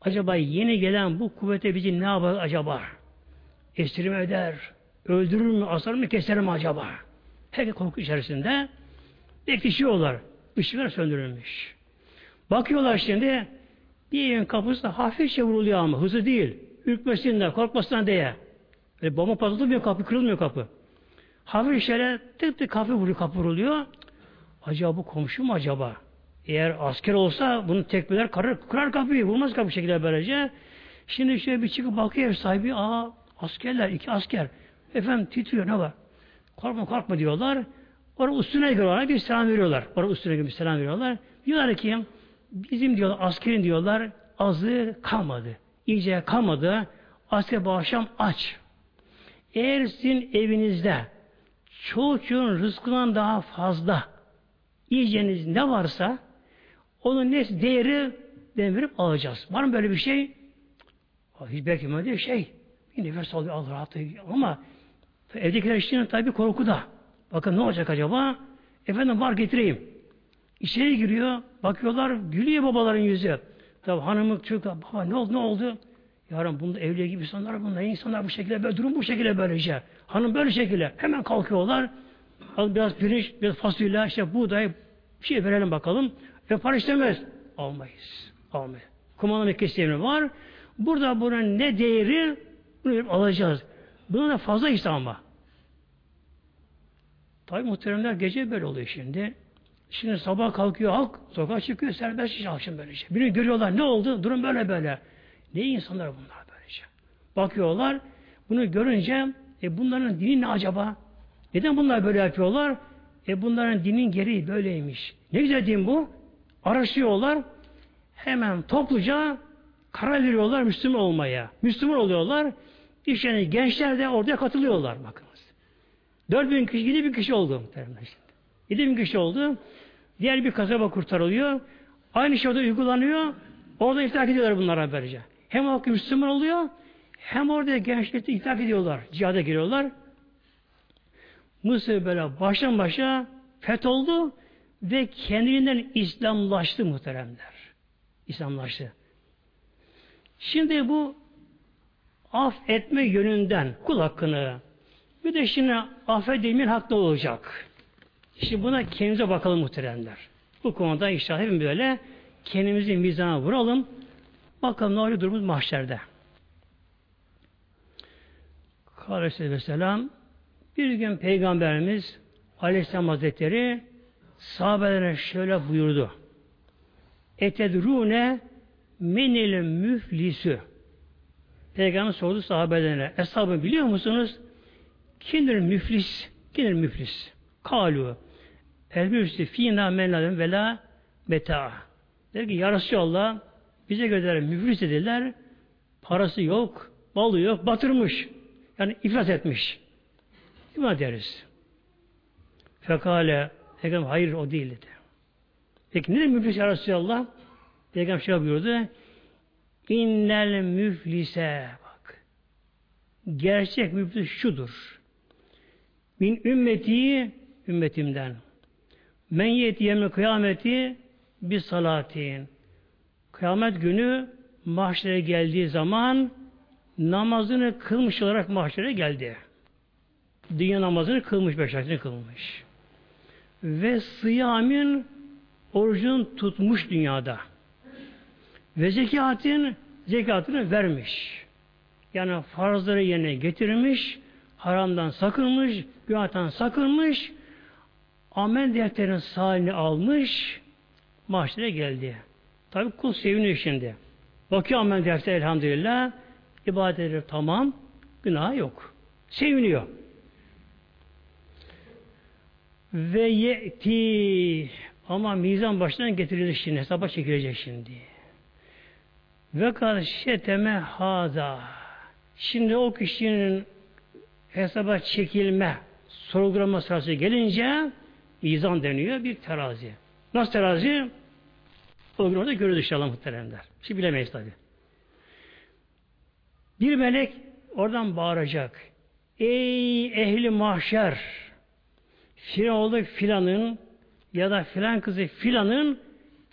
Acaba yeni gelen bu kuvvete bizi ne yapar acaba? Esir eder? Öldürür mü? Asar mı? Keser mi acaba? Herkes korku içerisinde beklişiyorlar. Işıklar söndürülmüş. Bakıyorlar şimdi bir evin kapısı hafifçe vuruluyor ama hızı değil. Ürkmesinden, korkmasından diye. Böyle bomba patlatılmıyor kapı, kırılmıyor kapı. Hafif şöyle tık tık kapı vuruyor, kapı vuruluyor. Acaba bu komşu mu acaba? Eğer asker olsa bunu tekmeler kırar, kırar kapıyı, vurmaz kapı şekilde böylece. Şimdi şöyle bir çıkıp bakıyor ev sahibi, aa askerler, iki asker. Efendim titriyor ne var? Korkma korkma diyorlar. Orada üstüne giriyorlar, bir selam veriyorlar. Orada üstüne bir selam veriyorlar. Diyorlar ki bizim diyorlar askerin diyorlar azı kalmadı. İyice kalmadı. Asker bu akşam aç. Eğer sizin evinizde çocuğun rızkından daha fazla yiyeceğiniz ne varsa onun ne değeri ben verip alacağız. Var mı böyle bir şey? Hiç değil şey. Bir nefes alıyor, Allah rahatlığı. Ama evdekiler için tabi korkuda. Bakın ne olacak acaba? Efendim var getireyim. İçeri giriyor, bakıyorlar, gülüyor babaların yüzü. Tabi hanımı çocuk, baba ne oldu, ne oldu? Yarın bunda evliye gibi insanlar bunlar, insanlar bu şekilde, böyle durum bu şekilde böylece. Hanım böyle şekilde, hemen kalkıyorlar. Al biraz pirinç, biraz fasulye, işte buğday, bir şey verelim bakalım. Ve para istemez. Almayız. Almayız. Kumandan mekkesi var. Burada bunun ne değeri bunu alacağız. Buna da fazla işte ama. Tabi muhteremler gece böyle oluyor şimdi. Şimdi sabah kalkıyor halk, sokağa çıkıyor, serbest iş akşam böylece. Birini görüyorlar, ne oldu? Durum böyle böyle. Ne insanlar bunlar böylece? Bakıyorlar, bunu görünce, e bunların dini ne acaba? Neden bunlar böyle yapıyorlar? E bunların dinin gereği böyleymiş. Ne güzel din bu. Araştırıyorlar. Hemen topluca karar veriyorlar Müslüman olmaya. Müslüman oluyorlar. İşte gençler de oraya katılıyorlar bakınız. 4 bin kişi, 7 bin kişi oldu. 7 bin kişi oldu. Diğer bir kasaba kurtarılıyor. Aynı şey orada uygulanıyor. Orada itaat ediyorlar bunlara böylece. Hem halkı Müslüman oluyor, hem orada gençlikte itaat ediyorlar. Cihada giriyorlar. Mısır böyle baştan başa fetholdu ve kendinden İslamlaştı muhteremler. İslamlaştı. Şimdi bu af etme yönünden kul hakkını bir de şimdi affedilmeyen haklı olacak. Şimdi buna kendimize bakalım muhteremler. Bu konuda inşallah hepimiz böyle kendimizi mizana vuralım. Bakalım ne oluyor durumumuz mahşerde. Aleyhisselatü Vesselam bir gün Peygamberimiz Aleyhisselam Hazretleri sahabelerine şöyle buyurdu. Etedrune menil müflisü Peygamber sordu sahabelerine. Eshabı biliyor musunuz? Kimdir müflis? Kimdir müflis? Kalu. El müflis fînâ menladın ve la beta. Der ki ya Resulallah bize göre müflis dediler. Parası yok, balı yok, batırmış. Yani iflas etmiş. İman deriz. Fekale Peygamber hayır o değil dedi. Peki ne demek müflis ya Resulallah? Peygamber şöyle buyurdu. İnnel müflise bak. Gerçek müflis şudur. Min ümmeti ümmetimden. Men yetiyeme kıyameti bir salatin. Kıyamet günü mahşere geldiği zaman namazını kılmış olarak mahşere geldi. Dünya namazını kılmış, beş kılmış. Ve sıyamin orucunu tutmuş dünyada. Ve zekatın zekatını vermiş. Yani farzları yerine getirmiş, haramdan sakınmış, günahtan sakınmış, amel defterinin sahini almış, mahşere geldi. Tabi kul seviniyor şimdi. Bakıyor amel defteri elhamdülillah, ibadetleri tamam, günah yok. Seviniyor. Ve yeti ama mizan baştan getirilir şimdi, hesaba çekilecek şimdi. Ve karşeteme haza. Şimdi o kişinin hesaba çekilme, sorgulama sırası gelince mizan deniyor bir terazi. Nasıl terazi? O gün orada görürüz inşallah muhteremler. Şimdi bilemeyiz tabi. Bir melek oradan bağıracak. Ey ehli mahşer! Filan oğlu filanın ya da filan kızı filanın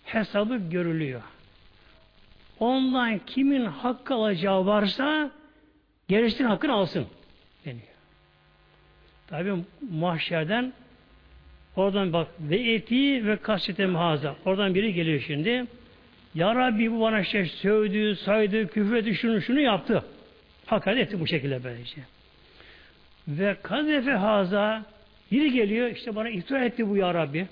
hesabı görülüyor. Ondan kimin hakkı alacağı varsa gerisinin hakkını alsın deniyor. Tabi mahşerden oradan bak ve eti ve kasete haza. Oradan biri geliyor şimdi. Ya Rabbi bu bana şey sövdü, saydı, küfretti, şunu şunu yaptı. Hakaret etti bu şekilde böylece. Ve kazefe haza biri geliyor işte bana iftira etti bu ya Rabbi.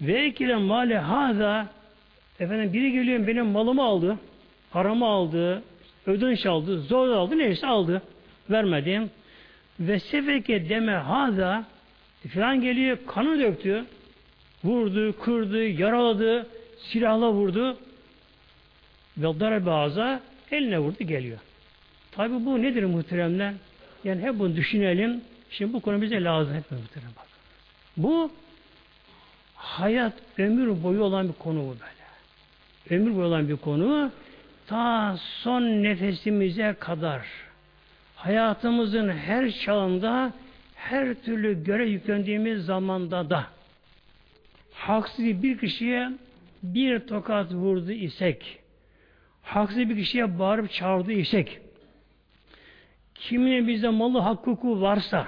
Ve ekile male haza efendim biri geliyor benim malımı aldı, paramı aldı, ödünç aldı, zor aldı, neyse aldı. Vermedim. Ve sefeke deme haza filan geliyor kanı döktü. Vurdu, kırdı, yaraladı, silahla vurdu. Ve darbe ağza eline vurdu geliyor. Tabi bu nedir muhteremler? Yani hep bunu düşünelim. Şimdi bu konu bize lazım hep muhterem. Bu hayat ömür boyu olan bir konu bu böyle. Ömür boyu olan bir konu. Ta son nefesimize kadar hayatımızın her çağında her türlü görev yüklendiğimiz zamanda da haksız bir kişiye bir tokat vurdu isek haksız bir kişiye bağırıp çağırdı isek kimine bizde malı hukuku varsa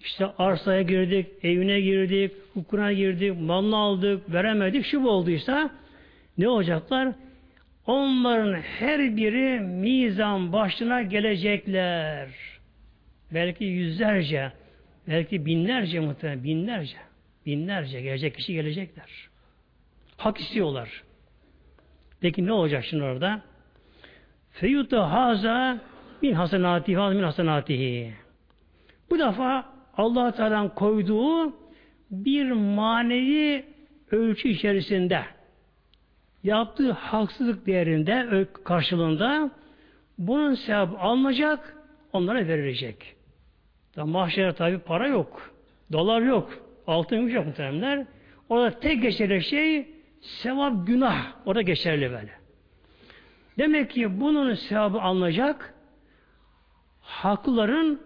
işte arsaya girdik, evine girdik, hukukuna girdik, malını aldık, veremedik, şu olduysa ne olacaklar? Onların her biri mizan başına gelecekler. Belki yüzlerce, belki binlerce muhtemelen, binlerce, binlerce gelecek kişi gelecekler. Hak istiyorlar. Peki ne olacak şimdi orada? Feyutu haza min hasenatihi min hasenatihi. Bu defa allah Teala'nın koyduğu bir manevi ölçü içerisinde yaptığı haksızlık değerinde karşılığında bunun sevabı alınacak, onlara verilecek. Da mahşere tabi para yok, dolar yok, altın yok muhteremler. Orada tek geçerli şey sevap günah. Orada geçerli böyle. Demek ki bunun sevabı alınacak, hakların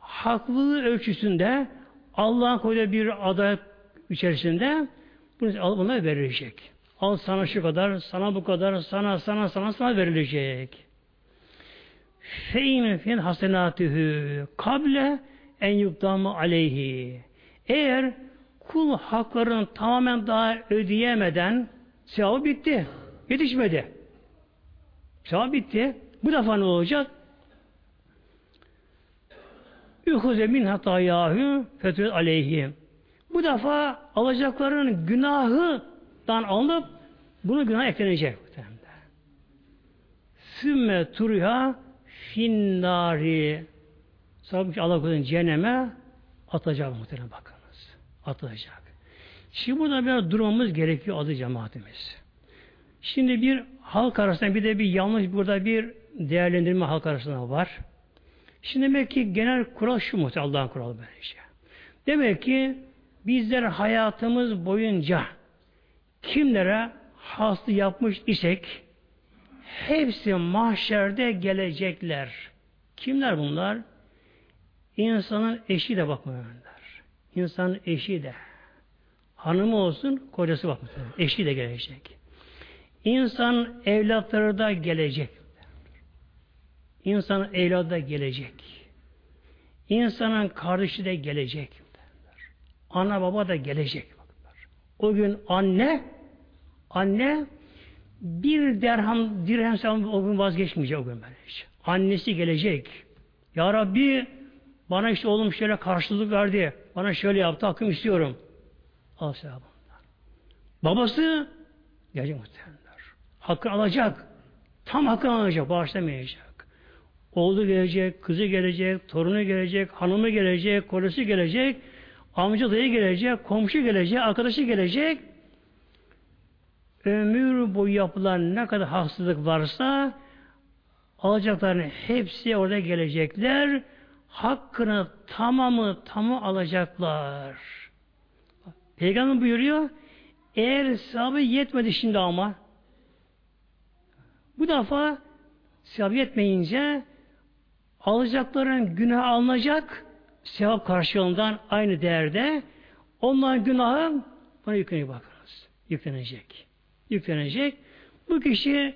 haklılığı ölçüsünde Allah'ın koyduğu bir adalet içerisinde bunu buna verilecek. Al sana şu kadar, sana bu kadar, sana, sana, sana, sana verilecek. Feymin fin hasenatühü kable en yukdamı aleyhi. Eğer kul haklarını tamamen daha ödeyemeden sevabı bitti. Yetişmedi. Sevabı bitti. Bu defa ne olacak? Ühuze min hatayahü fetüet aleyhim. Bu defa alacakların günahından alınıp bunu günah eklenecek. Sümme turiha finnari. Sonra Allah koyduğun cehenneme atacak muhtemelen bakınız. Atacak. Şimdi burada bir durmamız gerekiyor adı cemaatimiz. Şimdi bir halk arasında bir de bir yanlış burada bir değerlendirme halk arasında var. Şimdi demek ki genel kural şu muhtemelen Allah'ın kuralı böylece. Demek ki bizler hayatımız boyunca kimlere hasta yapmış isek hepsi mahşerde gelecekler. Kimler bunlar? İnsanın eşi de bakmıyorlar. İnsanın eşi de. Hanımı olsun, kocası bakmıyor. Eşi de gelecek. İnsan evlatları da gelecek. İnsanın evladı da gelecek. İnsanın kardeşi de gelecek. Ana baba da gelecek. O gün anne anne bir derham dirhem o gün vazgeçmeyecek o gün böylece. Annesi gelecek. Ya Rabbi bana işte oğlum şöyle karşılık verdi. Bana şöyle yaptı. Hakkım istiyorum. Al sevabından. Babası gelecek muhtemelenler. Hakkını alacak. Tam hakkını alacak. Bağışlamayacak. Oğlu gelecek, kızı gelecek, torunu gelecek, hanımı gelecek, kolesi gelecek, amca dayı gelecek, komşu gelecek, arkadaşı gelecek. Ömür boyu yapılan ne kadar haksızlık varsa alacakların hepsi orada gelecekler. Hakkını tamamı tamı alacaklar. Peygamber buyuruyor eğer sahabe yetmedi şimdi ama bu defa sahabe yetmeyince alacakların günah alınacak sevap karşılığından aynı değerde onların günahı bana yüklenecek bakınız. Yüklenecek. Yüklenecek. Bu kişi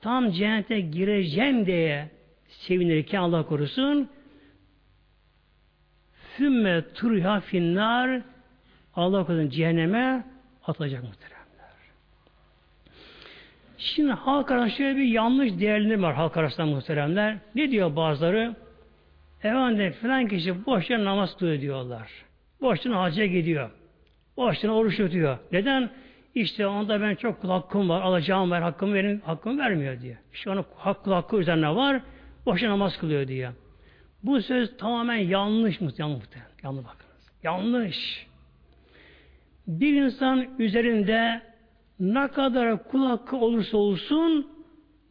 tam cennete gireceğim diye sevinirken Allah korusun Sümme turha finnar Allah korusun cehenneme atılacak muhteremler. Şimdi halk arasında şöyle bir yanlış değerlendirme var halk arasında muhteremler. Ne diyor bazıları? Efendim filan kişi boşuna namaz kılıyor diyorlar. Boşuna hacca gidiyor. Boşuna oruç tutuyor. Neden? İşte onda ben çok kul hakkım var, alacağım var, hakkımı verin, hakkımı vermiyor diyor. İşte onun hak, kul hakkı üzerine var, boşuna namaz kılıyor diyor. Bu söz tamamen yanlış mı? Yanlış muhtemelen. Yanlış bakınız. Yanlış. Bir insan üzerinde ne kadar kul hakkı olursa olsun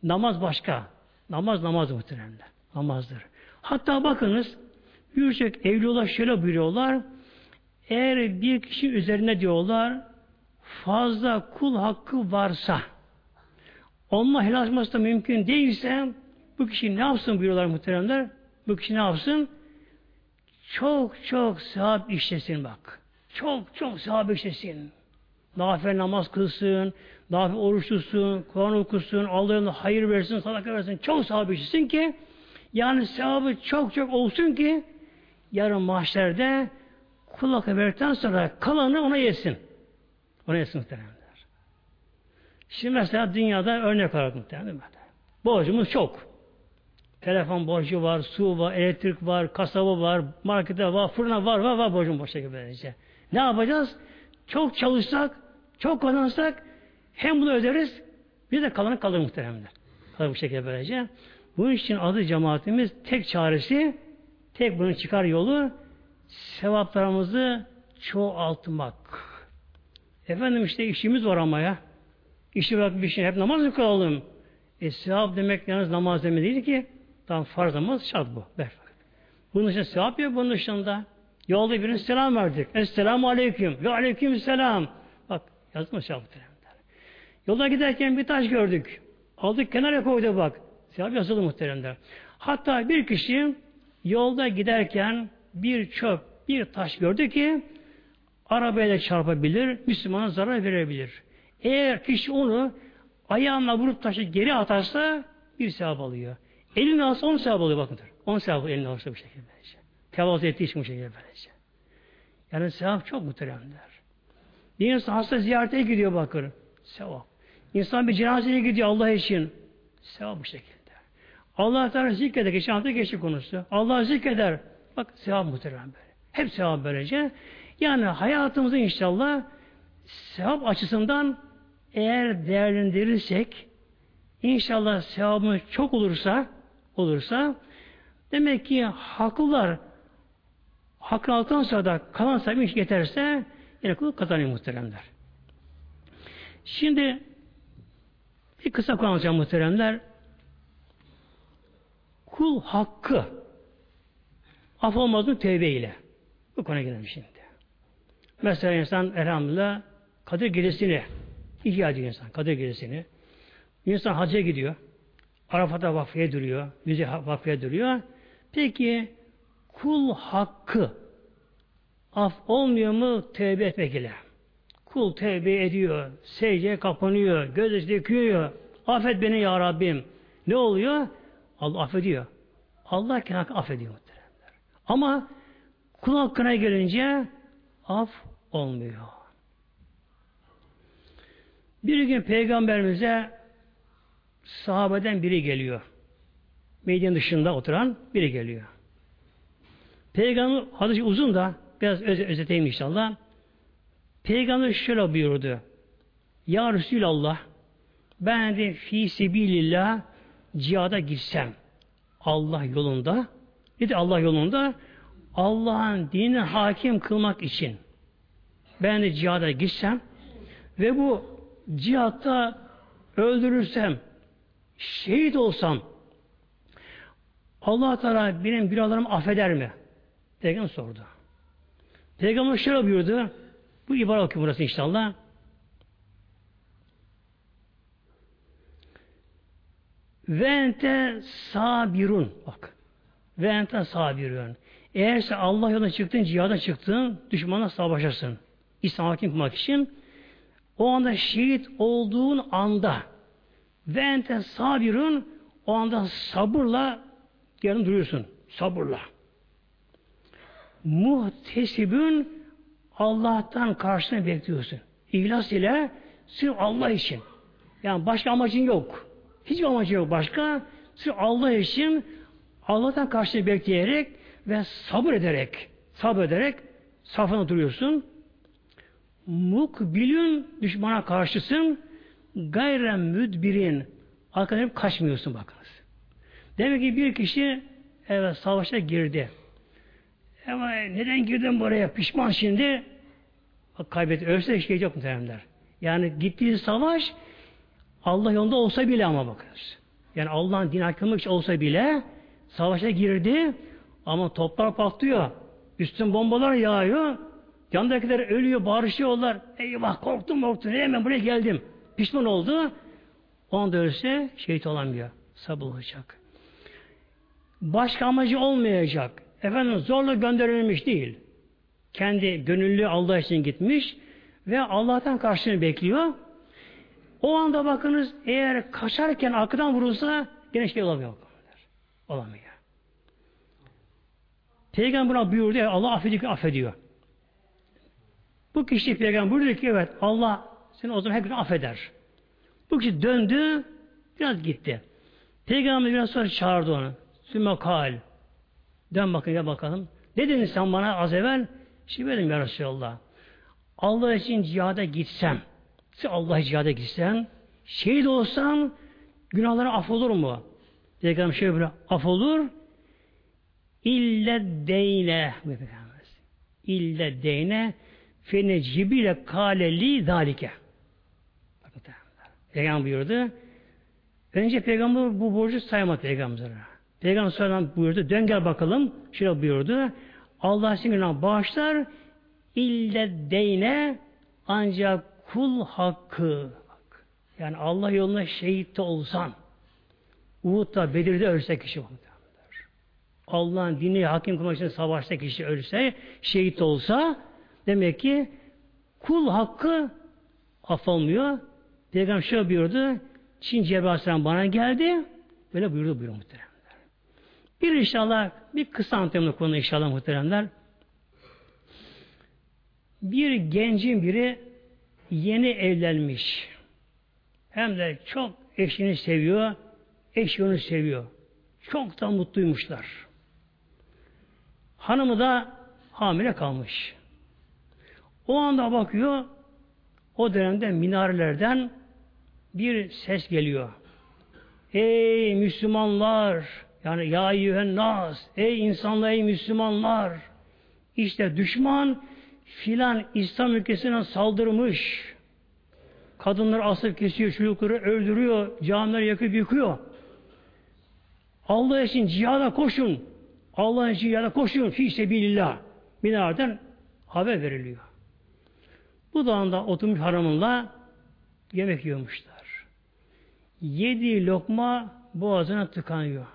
namaz başka. Namaz namaz muhtemelen. Namazdır. Hatta bakınız birçok evliyolar şöyle buyuruyorlar. Eğer bir kişi üzerine diyorlar fazla kul hakkı varsa onunla helal da mümkün değilse bu kişi ne yapsın buyuruyorlar muhteremler. Bu kişi ne yapsın? Çok çok sevap işlesin bak. Çok çok sevap işlesin. Nafile namaz kılsın, nafile oruç tutsun, Kur'an okusun, Allah'ın hayır versin, sadaka versin. Çok sevap işlesin ki yani sevabı çok çok olsun ki yarın mahşerde kulak verdikten sonra kalanı ona yesin. Ona yesin muhteremler. Şimdi mesela dünyada örnek olarak muhtemelen. Borcumuz çok. Telefon borcu var, su var, elektrik var, kasaba var, markete var, fırına var, var, var borcum boşa gibi böylece. Ne yapacağız? Çok çalışsak, çok kazansak hem bunu öderiz, bir de kalanı kalır muhteremler. Kalır bu şekilde böylece. Bunun için adı cemaatimiz tek çaresi, tek bunun çıkar yolu sevaplarımızı çoğaltmak. Efendim işte işimiz var ama ya. İşi bırak bir şey hep namaz mı kılalım? E sevap demek yalnız namaz demek değil ki. Tam farz namaz şart bu. Ber. Bunun için sevap yok bunun dışında. Yolda birine selam verdik. Esselamu aleyküm. Ve aleyküm selam. Bak yazmış sevap Yolda giderken bir taş gördük. Aldık kenara koydu bak. Sevap yazılı muhteremler. Hatta bir kişi yolda giderken bir çöp, bir taş gördü ki arabaya çarpabilir, Müslümana zarar verebilir. Eğer kişi onu ayağına vurup taşı geri atarsa bir sevap alıyor. Elini alsa on sevap alıyor bakın. On sevap elini alsa bu şekilde böylece. Tevazu ettiği için bu şekilde böylece. Yani sevap çok muhteremler. Bir insan hasta ziyarete gidiyor bakır. Sevap. İnsan bir cenazeye gidiyor Allah için. Sevap bu şekilde. Allah Teala zikreder. Geçen hafta geçti konusu. Allah zikreder. Bak sevap muhterem böyle. Hep sevap böylece. Yani hayatımızı inşallah sevap açısından eğer değerlendirirsek inşallah sevabımız çok olursa olursa demek ki haklılar hakkı altıdan sonra da kalan sahibi iş yeterse yine kul kazanıyor muhteremler. Şimdi bir kısa konuşacağım muhteremler. Kul hakkı af olmaz mı tevbe ile? Bu konuya gidelim şimdi. Mesela insan elhamdülillah Kadir gecesini ihya ediyor insan Kadir gecesini. İnsan hacca gidiyor. Arafat'a vakfiye duruyor. Yüze vakfiye duruyor. Peki kul hakkı af olmuyor mu tevbe etmek ile? Kul tevbe ediyor. Secdeye kapanıyor. Gözyaşı döküyor. Affet beni ya Rabbim. Ne oluyor? Allah affediyor. Allah kendi affediyor. Ama kul hakkına gelince af olmuyor. Bir gün peygamberimize sahabeden biri geliyor. Medine dışında oturan biri geliyor. Peygamber hadisi uzun da biraz öz özeteyim inşallah. Peygamber şöyle buyurdu. Ya Resulallah ben de fi sebilillah cihada girsem Allah yolunda bir de Allah yolunda Allah'ın dinine hakim kılmak için ben de cihada gitsem ve bu cihatta öldürürsem şehit olsam Allah Teala benim günahlarımı affeder mi? Peygamber sordu. Peygamber şöyle buyurdu. Bu ibaret okuyor burası inşallah. Ve ente sabirun. Bak. Ve ente sabirun. Eğer sen Allah yoluna çıktın, cihada çıktın, düşmana savaşırsın. İslam hakim kılmak için o anda şehit olduğun anda Ve ente sabirun o anda sabırla yarın duruyorsun. Sabırla. Muhtesibün Allah'tan karşılığını bekliyorsun. İhlas ile sırf Allah için. Yani başka amacın yok. Hiçbir amacı yok başka. Sırf Allah için Allah'tan karşılığı bekleyerek ve sabır ederek, sabır ederek safına duruyorsun. Mukbilün düşmana karşısın. Gayren müdbirin. Arkadan kaçmıyorsun bakınız. Demek ki bir kişi evet savaşa girdi. Ama neden girdim buraya? Pişman şimdi. Bak kaybetti. Ölse hiç yok muhteremler. Yani gittiği savaş Allah yolunda olsa bile ama bakınız. Yani Allah'ın din hakkında için olsa bile savaşa girdi ama toplar patlıyor. Üstün bombalar yağıyor. Yandakiler ölüyor, bağırışıyorlar. Eyvah korktum korktum. Hemen buraya geldim. Pişman oldu. O anda ölse şehit olamıyor. Sabır. Başka amacı olmayacak. Efendim zorla gönderilmiş değil. Kendi gönüllü Allah için gitmiş ve Allah'tan karşılığını bekliyor. O anda bakınız eğer kaçarken arkadan vurulsa gene şey olamıyor. Olamıyor. Peygamber buna buyurdu Allah affediyor, affediyor. Bu kişi peygamber buyurdu ki evet Allah seni o zaman herkese affeder. Bu kişi döndü biraz gitti. Peygamber biraz sonra çağırdı onu. Sümme kal. Dön ya bakalım. Ne dedin sen bana az evvel? Şimdi dedim ya Resulallah. Allah için cihada gitsem, Allah cihada gitsem, şehit olsam günahları affolur mu? Peygamber şöyle böyle affolur. İlle deyne İlle deyne fene cibile kaleli zalike. Peygamber buyurdu. Önce peygamber bu borcu saymadı peygamberlere. Peygamber sonra buyurdu. Dön gel bakalım. Şöyle buyurdu. Allah senin günahı bağışlar. İlle deyne ancak kul hakkı. Yani Allah yolunda şehit de olsan Uhud'da Bedir'de ölse kişi Allah'ın dini hakim kılmak için savaşta kişi ölse, şehit olsa demek ki kul hakkı affolmuyor. Peygamber şöyle buyurdu. Çin Cebrail bana geldi. Böyle buyurdu buyurdu muhteremler. Bir inşallah bir kısa anlatıyorum konu inşallah muhteremler. Bir gencin biri yeni evlenmiş. Hem de çok eşini seviyor. Eşi onu seviyor. Çok da mutluymuşlar. Hanımı da hamile kalmış. O anda bakıyor, o dönemde minarelerden bir ses geliyor. Ey Müslümanlar, yani ya eyyühen nas, ey insanlar, ey Müslümanlar, işte düşman filan İslam ülkesine saldırmış. Kadınları asıp kesiyor, çocukları öldürüyor, camileri yakıp yıkıyor. Allah için cihada koşun. Allah için cihada koşun. Fi sebilillah. Minareden haber veriliyor. Bu da anda oturmuş haramınla yemek yiyormuşlar. Yedi lokma boğazına tıkanıyor.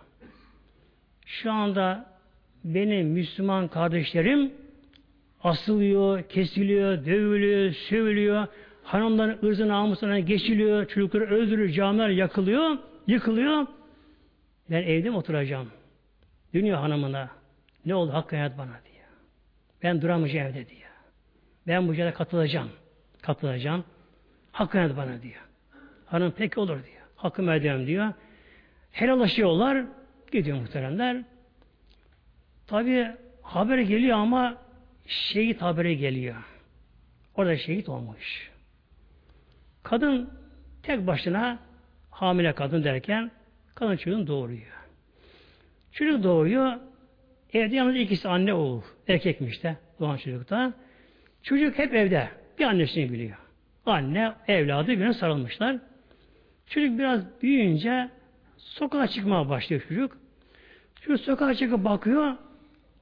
Şu anda benim Müslüman kardeşlerim asılıyor, kesiliyor, dövülüyor, sövülüyor, hanımların ırzı namusuna geçiliyor, çocukları öldürülüyor, camiler yakılıyor, yıkılıyor. Ben evde mi oturacağım? Dünya hanımına ne oldu hakkı hayat bana diye. Ben duramayacağım evde diye. Ben bu cihada katılacağım. Katılacağım. Hakkı hayat bana diyor. Hanım peki olur diyor. Hakkımı edeyim diyor. Helallaşıyorlar. Gidiyor muhteremler. Tabi haber geliyor ama şehit haberi geliyor. Orada şehit olmuş. Kadın tek başına hamile kadın derken kadın çocuğunu doğuruyor. Çocuk doğuyor. Evde yalnız ikisi anne oğul. Erkekmiş de doğan çocukta. Çocuk hep evde. Bir annesini biliyor. Anne, evladı birine sarılmışlar. Çocuk biraz büyüyünce sokağa çıkmaya başlıyor çocuk. Çocuk sokağa çıkıp bakıyor.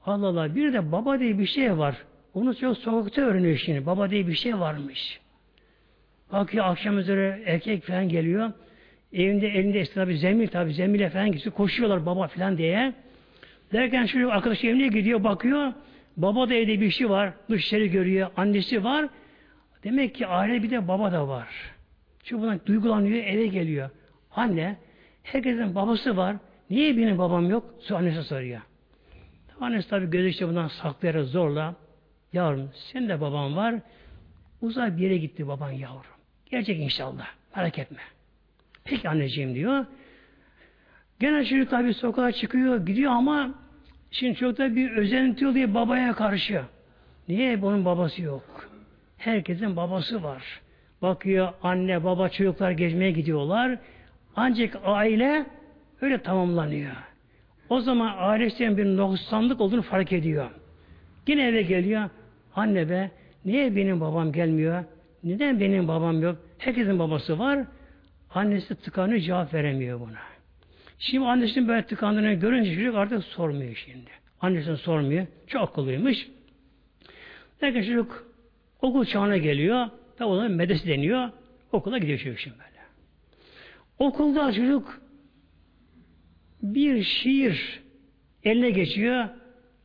Allah Allah bir de baba diye bir şey var. Onu çok sokakta öğreniyor şimdi. Baba diye bir şey varmış. Bakıyor akşam üzere erkek falan geliyor. Evinde elinde işte tabi zemil tabi zemile falan gidiyor. Koşuyorlar baba falan diye. Derken çocuk arkadaş evine gidiyor bakıyor. Baba da evde bir şey var. Dışarı görüyor. Annesi var. Demek ki aile bir de baba da var. Çünkü buna duygulanıyor eve geliyor. Anne, herkesin babası var. Niye benim babam yok? Annesi soruyor. Annesi tabi gözü işte bundan saklayarak zorla. Yavrum senin de baban var. Uzak bir yere gitti baban yavrum. Gelecek inşallah. Merak etme. Peki anneciğim diyor. Gene çocuk tabi sokağa çıkıyor, gidiyor ama şimdi çocukta bir özenti oluyor babaya karşı. Niye bunun babası yok? Herkesin babası var. Bakıyor anne, baba, çocuklar gezmeye gidiyorlar. Ancak aile öyle tamamlanıyor. O zaman ailesinin bir noksanlık olduğunu fark ediyor. Yine eve geliyor. Anne be, niye benim babam gelmiyor? Neden benim babam yok? Herkesin babası var. Annesi tıkanıyor, cevap veremiyor buna. Şimdi annesinin böyle tıkandığını görünce çocuk artık sormuyor şimdi. Annesini sormuyor. Çok akıllıymış. Derken çocuk okul çağına geliyor. Tabi ona medrese deniyor. Okula gidiyor çocuk şimdi böyle. Okulda çocuk bir şiir eline geçiyor.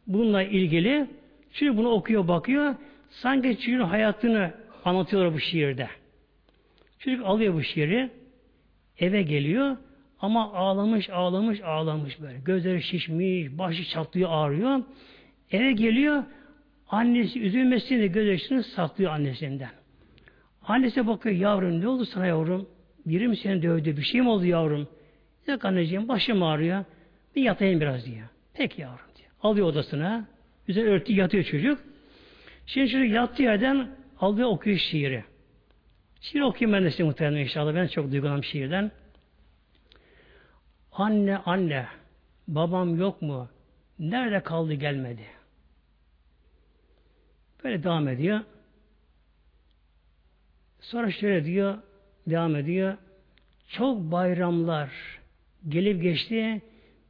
Bununla ilgili. Çocuk bunu okuyor, bakıyor. Sanki çocuğun hayatını anlatıyorlar bu şiirde. Çocuk alıyor bu şiiri. Eve geliyor. Ama ağlamış, ağlamış, ağlamış böyle. Gözleri şişmiş, başı çatlıyor, ağrıyor. Eve geliyor. Annesi üzülmesin de göz saklıyor annesinden. Annesi bakıyor, yavrum ne oldu sana yavrum? Biri mi seni dövdü, bir şey mi oldu yavrum? Yok anneciğim, başım ağrıyor. Bir yatayım biraz diyor. Peki yavrum diyor. Alıyor odasına. Güzel örtü yatıyor çocuk. Şimdi çocuk yattığı yerden alıyor okuyor şiiri. Şiir okuyayım ben de size muhtemelen inşallah. Ben çok duygulanım şiirden. Anne anne babam yok mu? Nerede kaldı gelmedi? Böyle devam ediyor. Sonra şöyle diyor, devam ediyor. Çok bayramlar gelip geçti,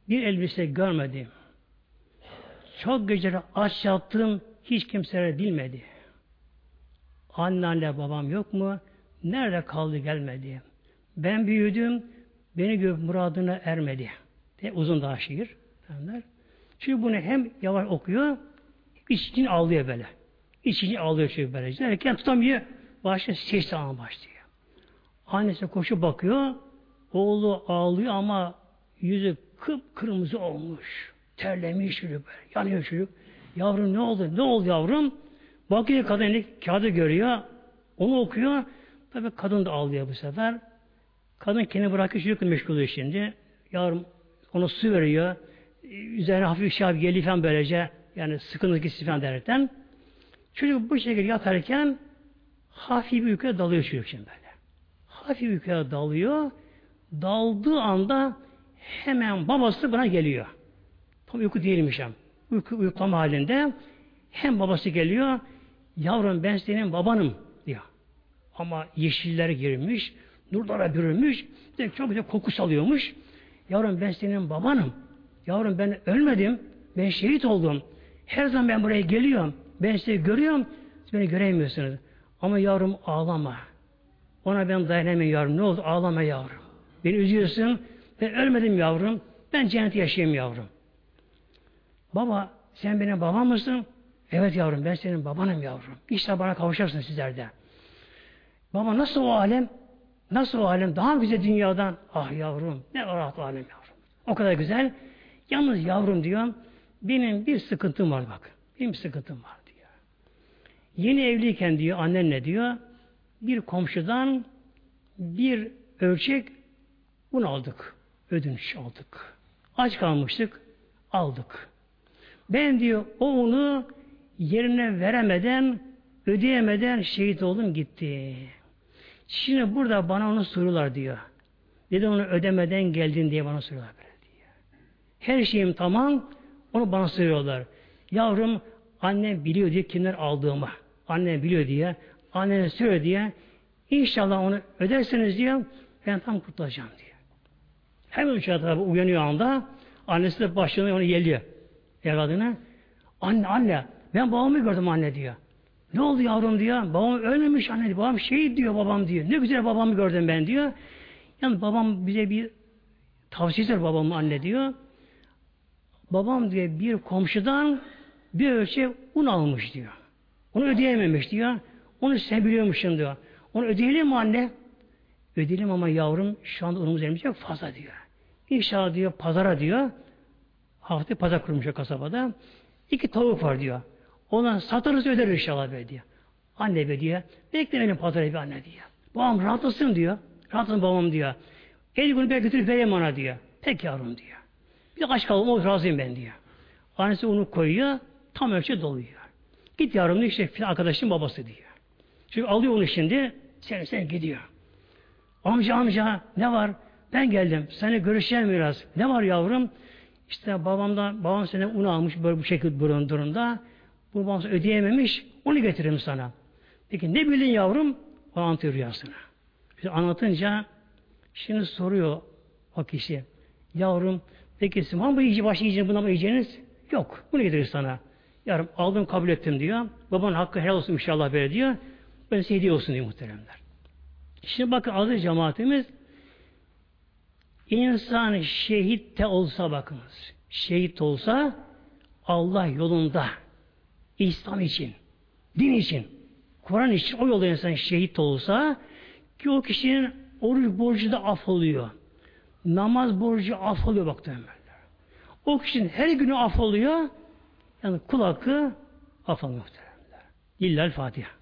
bir elbise görmedim. Çok geceler aç yattım, hiç kimseler bilmedi. Anne babam yok mu? Nerede kaldı gelmedi? Ben büyüdüm, beni gör muradına ermedi. De, uzun daha şiir. Çünkü bunu hem yavaş okuyor, iç için ağlıyor böyle. İç için ağlıyor çünkü böylece. Derken tutamıyor, başlıyor, seçti ama başlıyor. Annesi koşup bakıyor, oğlu ağlıyor ama yüzü kıpkırmızı olmuş. Terlemiş çocuk böyle, yanıyor çocuk. Yavrum ne oldu? Ne oldu yavrum? Bakıyor kadın kağıdı görüyor, onu okuyor. Tabi kadın da ağlıyor bu sefer. Kadın kendini bırakıyor çocukla meşgul oluyor şimdi. Yavrum ona su veriyor. Üzerine hafif şey geliyor falan böylece. Yani sıkıntı gitsin falan derekten. Çocuk bu şekilde yatarken hafif bir uykuya dalıyor çocuk şimdi böyle. Hafif uykuya dalıyor. Daldığı anda hemen babası buna geliyor. Tam uyku değilmiş hem. Uyku, uyuklama halinde hem babası geliyor. Yavrum ben senin babanım diyor. Ama yeşiller girmiş, nurlara bürünmüş, çok güzel koku salıyormuş. Yavrum ben senin babanım. Yavrum ben ölmedim, ben şehit oldum. Her zaman ben buraya geliyorum. Ben sizi görüyorum, siz beni göremiyorsunuz. Ama yavrum ağlama. Ona ben dayanamıyorum. Ne oldu? Ağlama yavrum. Beni üzüyorsun. Ben ölmedim yavrum. Ben cenneti yaşayayım yavrum. Baba sen benim babam mısın? Evet yavrum ben senin babanım yavrum. İşte bana kavuşarsın sizler de. Baba nasıl o alem? Nasıl o alem? Daha güzel dünyadan. Ah yavrum ne rahat alem yavrum. O kadar güzel. Yalnız yavrum diyor benim bir sıkıntım var bak. Benim bir sıkıntım var diyor. Yeni evliyken diyor annen ne diyor? Bir komşudan bir ölçek un aldık. Ödünç aldık. Aç kalmıştık. Aldık. Ben diyor o unu yerine veremeden ödeyemeden şehit oldum gitti. Şimdi burada bana onu soruyorlar diyor. Dedi onu ödemeden geldin diye bana soruyorlar böyle diyor. Her şeyim tamam onu bana soruyorlar. Yavrum annem biliyor diye kimler aldığımı. Annem biliyor diye. Annene söylüyor diye. İnşallah onu öderseniz diye ben tam kurtulacağım diye. Hemen uçağı tarafı uyanıyor anda annesi de başlıyor onu geliyor evladına. Anne anne ben babamı gördüm anne diyor. Ne oldu yavrum diyor. Babam ölmemiş anne diyor. Babam şehit diyor babam diyor. Ne güzel babamı gördüm ben diyor. Yani babam bize bir tavsiyedir babamın anne diyor. Babam diyor bir komşudan bir ölçek un almış diyor. Onu ödeyememiş diyor. Onu sen biliyormuşsun diyor. Onu ödeyelim mi anne? Ödeyelim ama yavrum şu anda unumuz elimizde fazla diyor. İnşallah diyor pazara diyor. Haftaya pazar kurmuş kasabada. İki tavuk var diyor. Ona satarız öderiz inşallah be diyor. Anne be diyor. Bekle benim pazara bir anne diyor. Babam rahatlısın diyor. Rahatlısın babam diyor. El günü ben götürüp vereyim ona diyor. Peki yavrum diyor. Bir de aç kalım o razıyım ben diyor. Annesi onu koyuyor. Tam ölçü doluyor. Git yavrum diyor işte arkadaşın babası diyor. Çünkü alıyor onu şimdi. Sen sen gidiyor. Amca amca ne var? Ben geldim. Seni görüşeceğim biraz. Ne var yavrum? İşte babamdan, babam seni un almış böyle bu şekilde burun durumda. Bu babam ödeyememiş. Onu getiririm sana. Peki ne bildin yavrum? O anlatıyor rüyasına. İşte anlatınca şimdi soruyor o kişi. Yavrum peki siz mı iyice başka yiyeceğiniz buna mı yiyeceğiniz? Yok. Bunu getirir sana. Yavrum aldım kabul ettim diyor. Babanın hakkı helal olsun inşallah böyle diyor. Ben size hediye olsun diyor muhteremler. Şimdi bakın aziz cemaatimiz insan şehit de olsa bakınız. Şehit olsa Allah yolunda İslam için, din için, Kur'an için o yolda insan şehit olsa ki o kişinin oruç borcu da af oluyor. Namaz borcu af oluyor bak. O kişinin her günü af oluyor. Yani kul hakkı af oluyor. İllal Fatiha.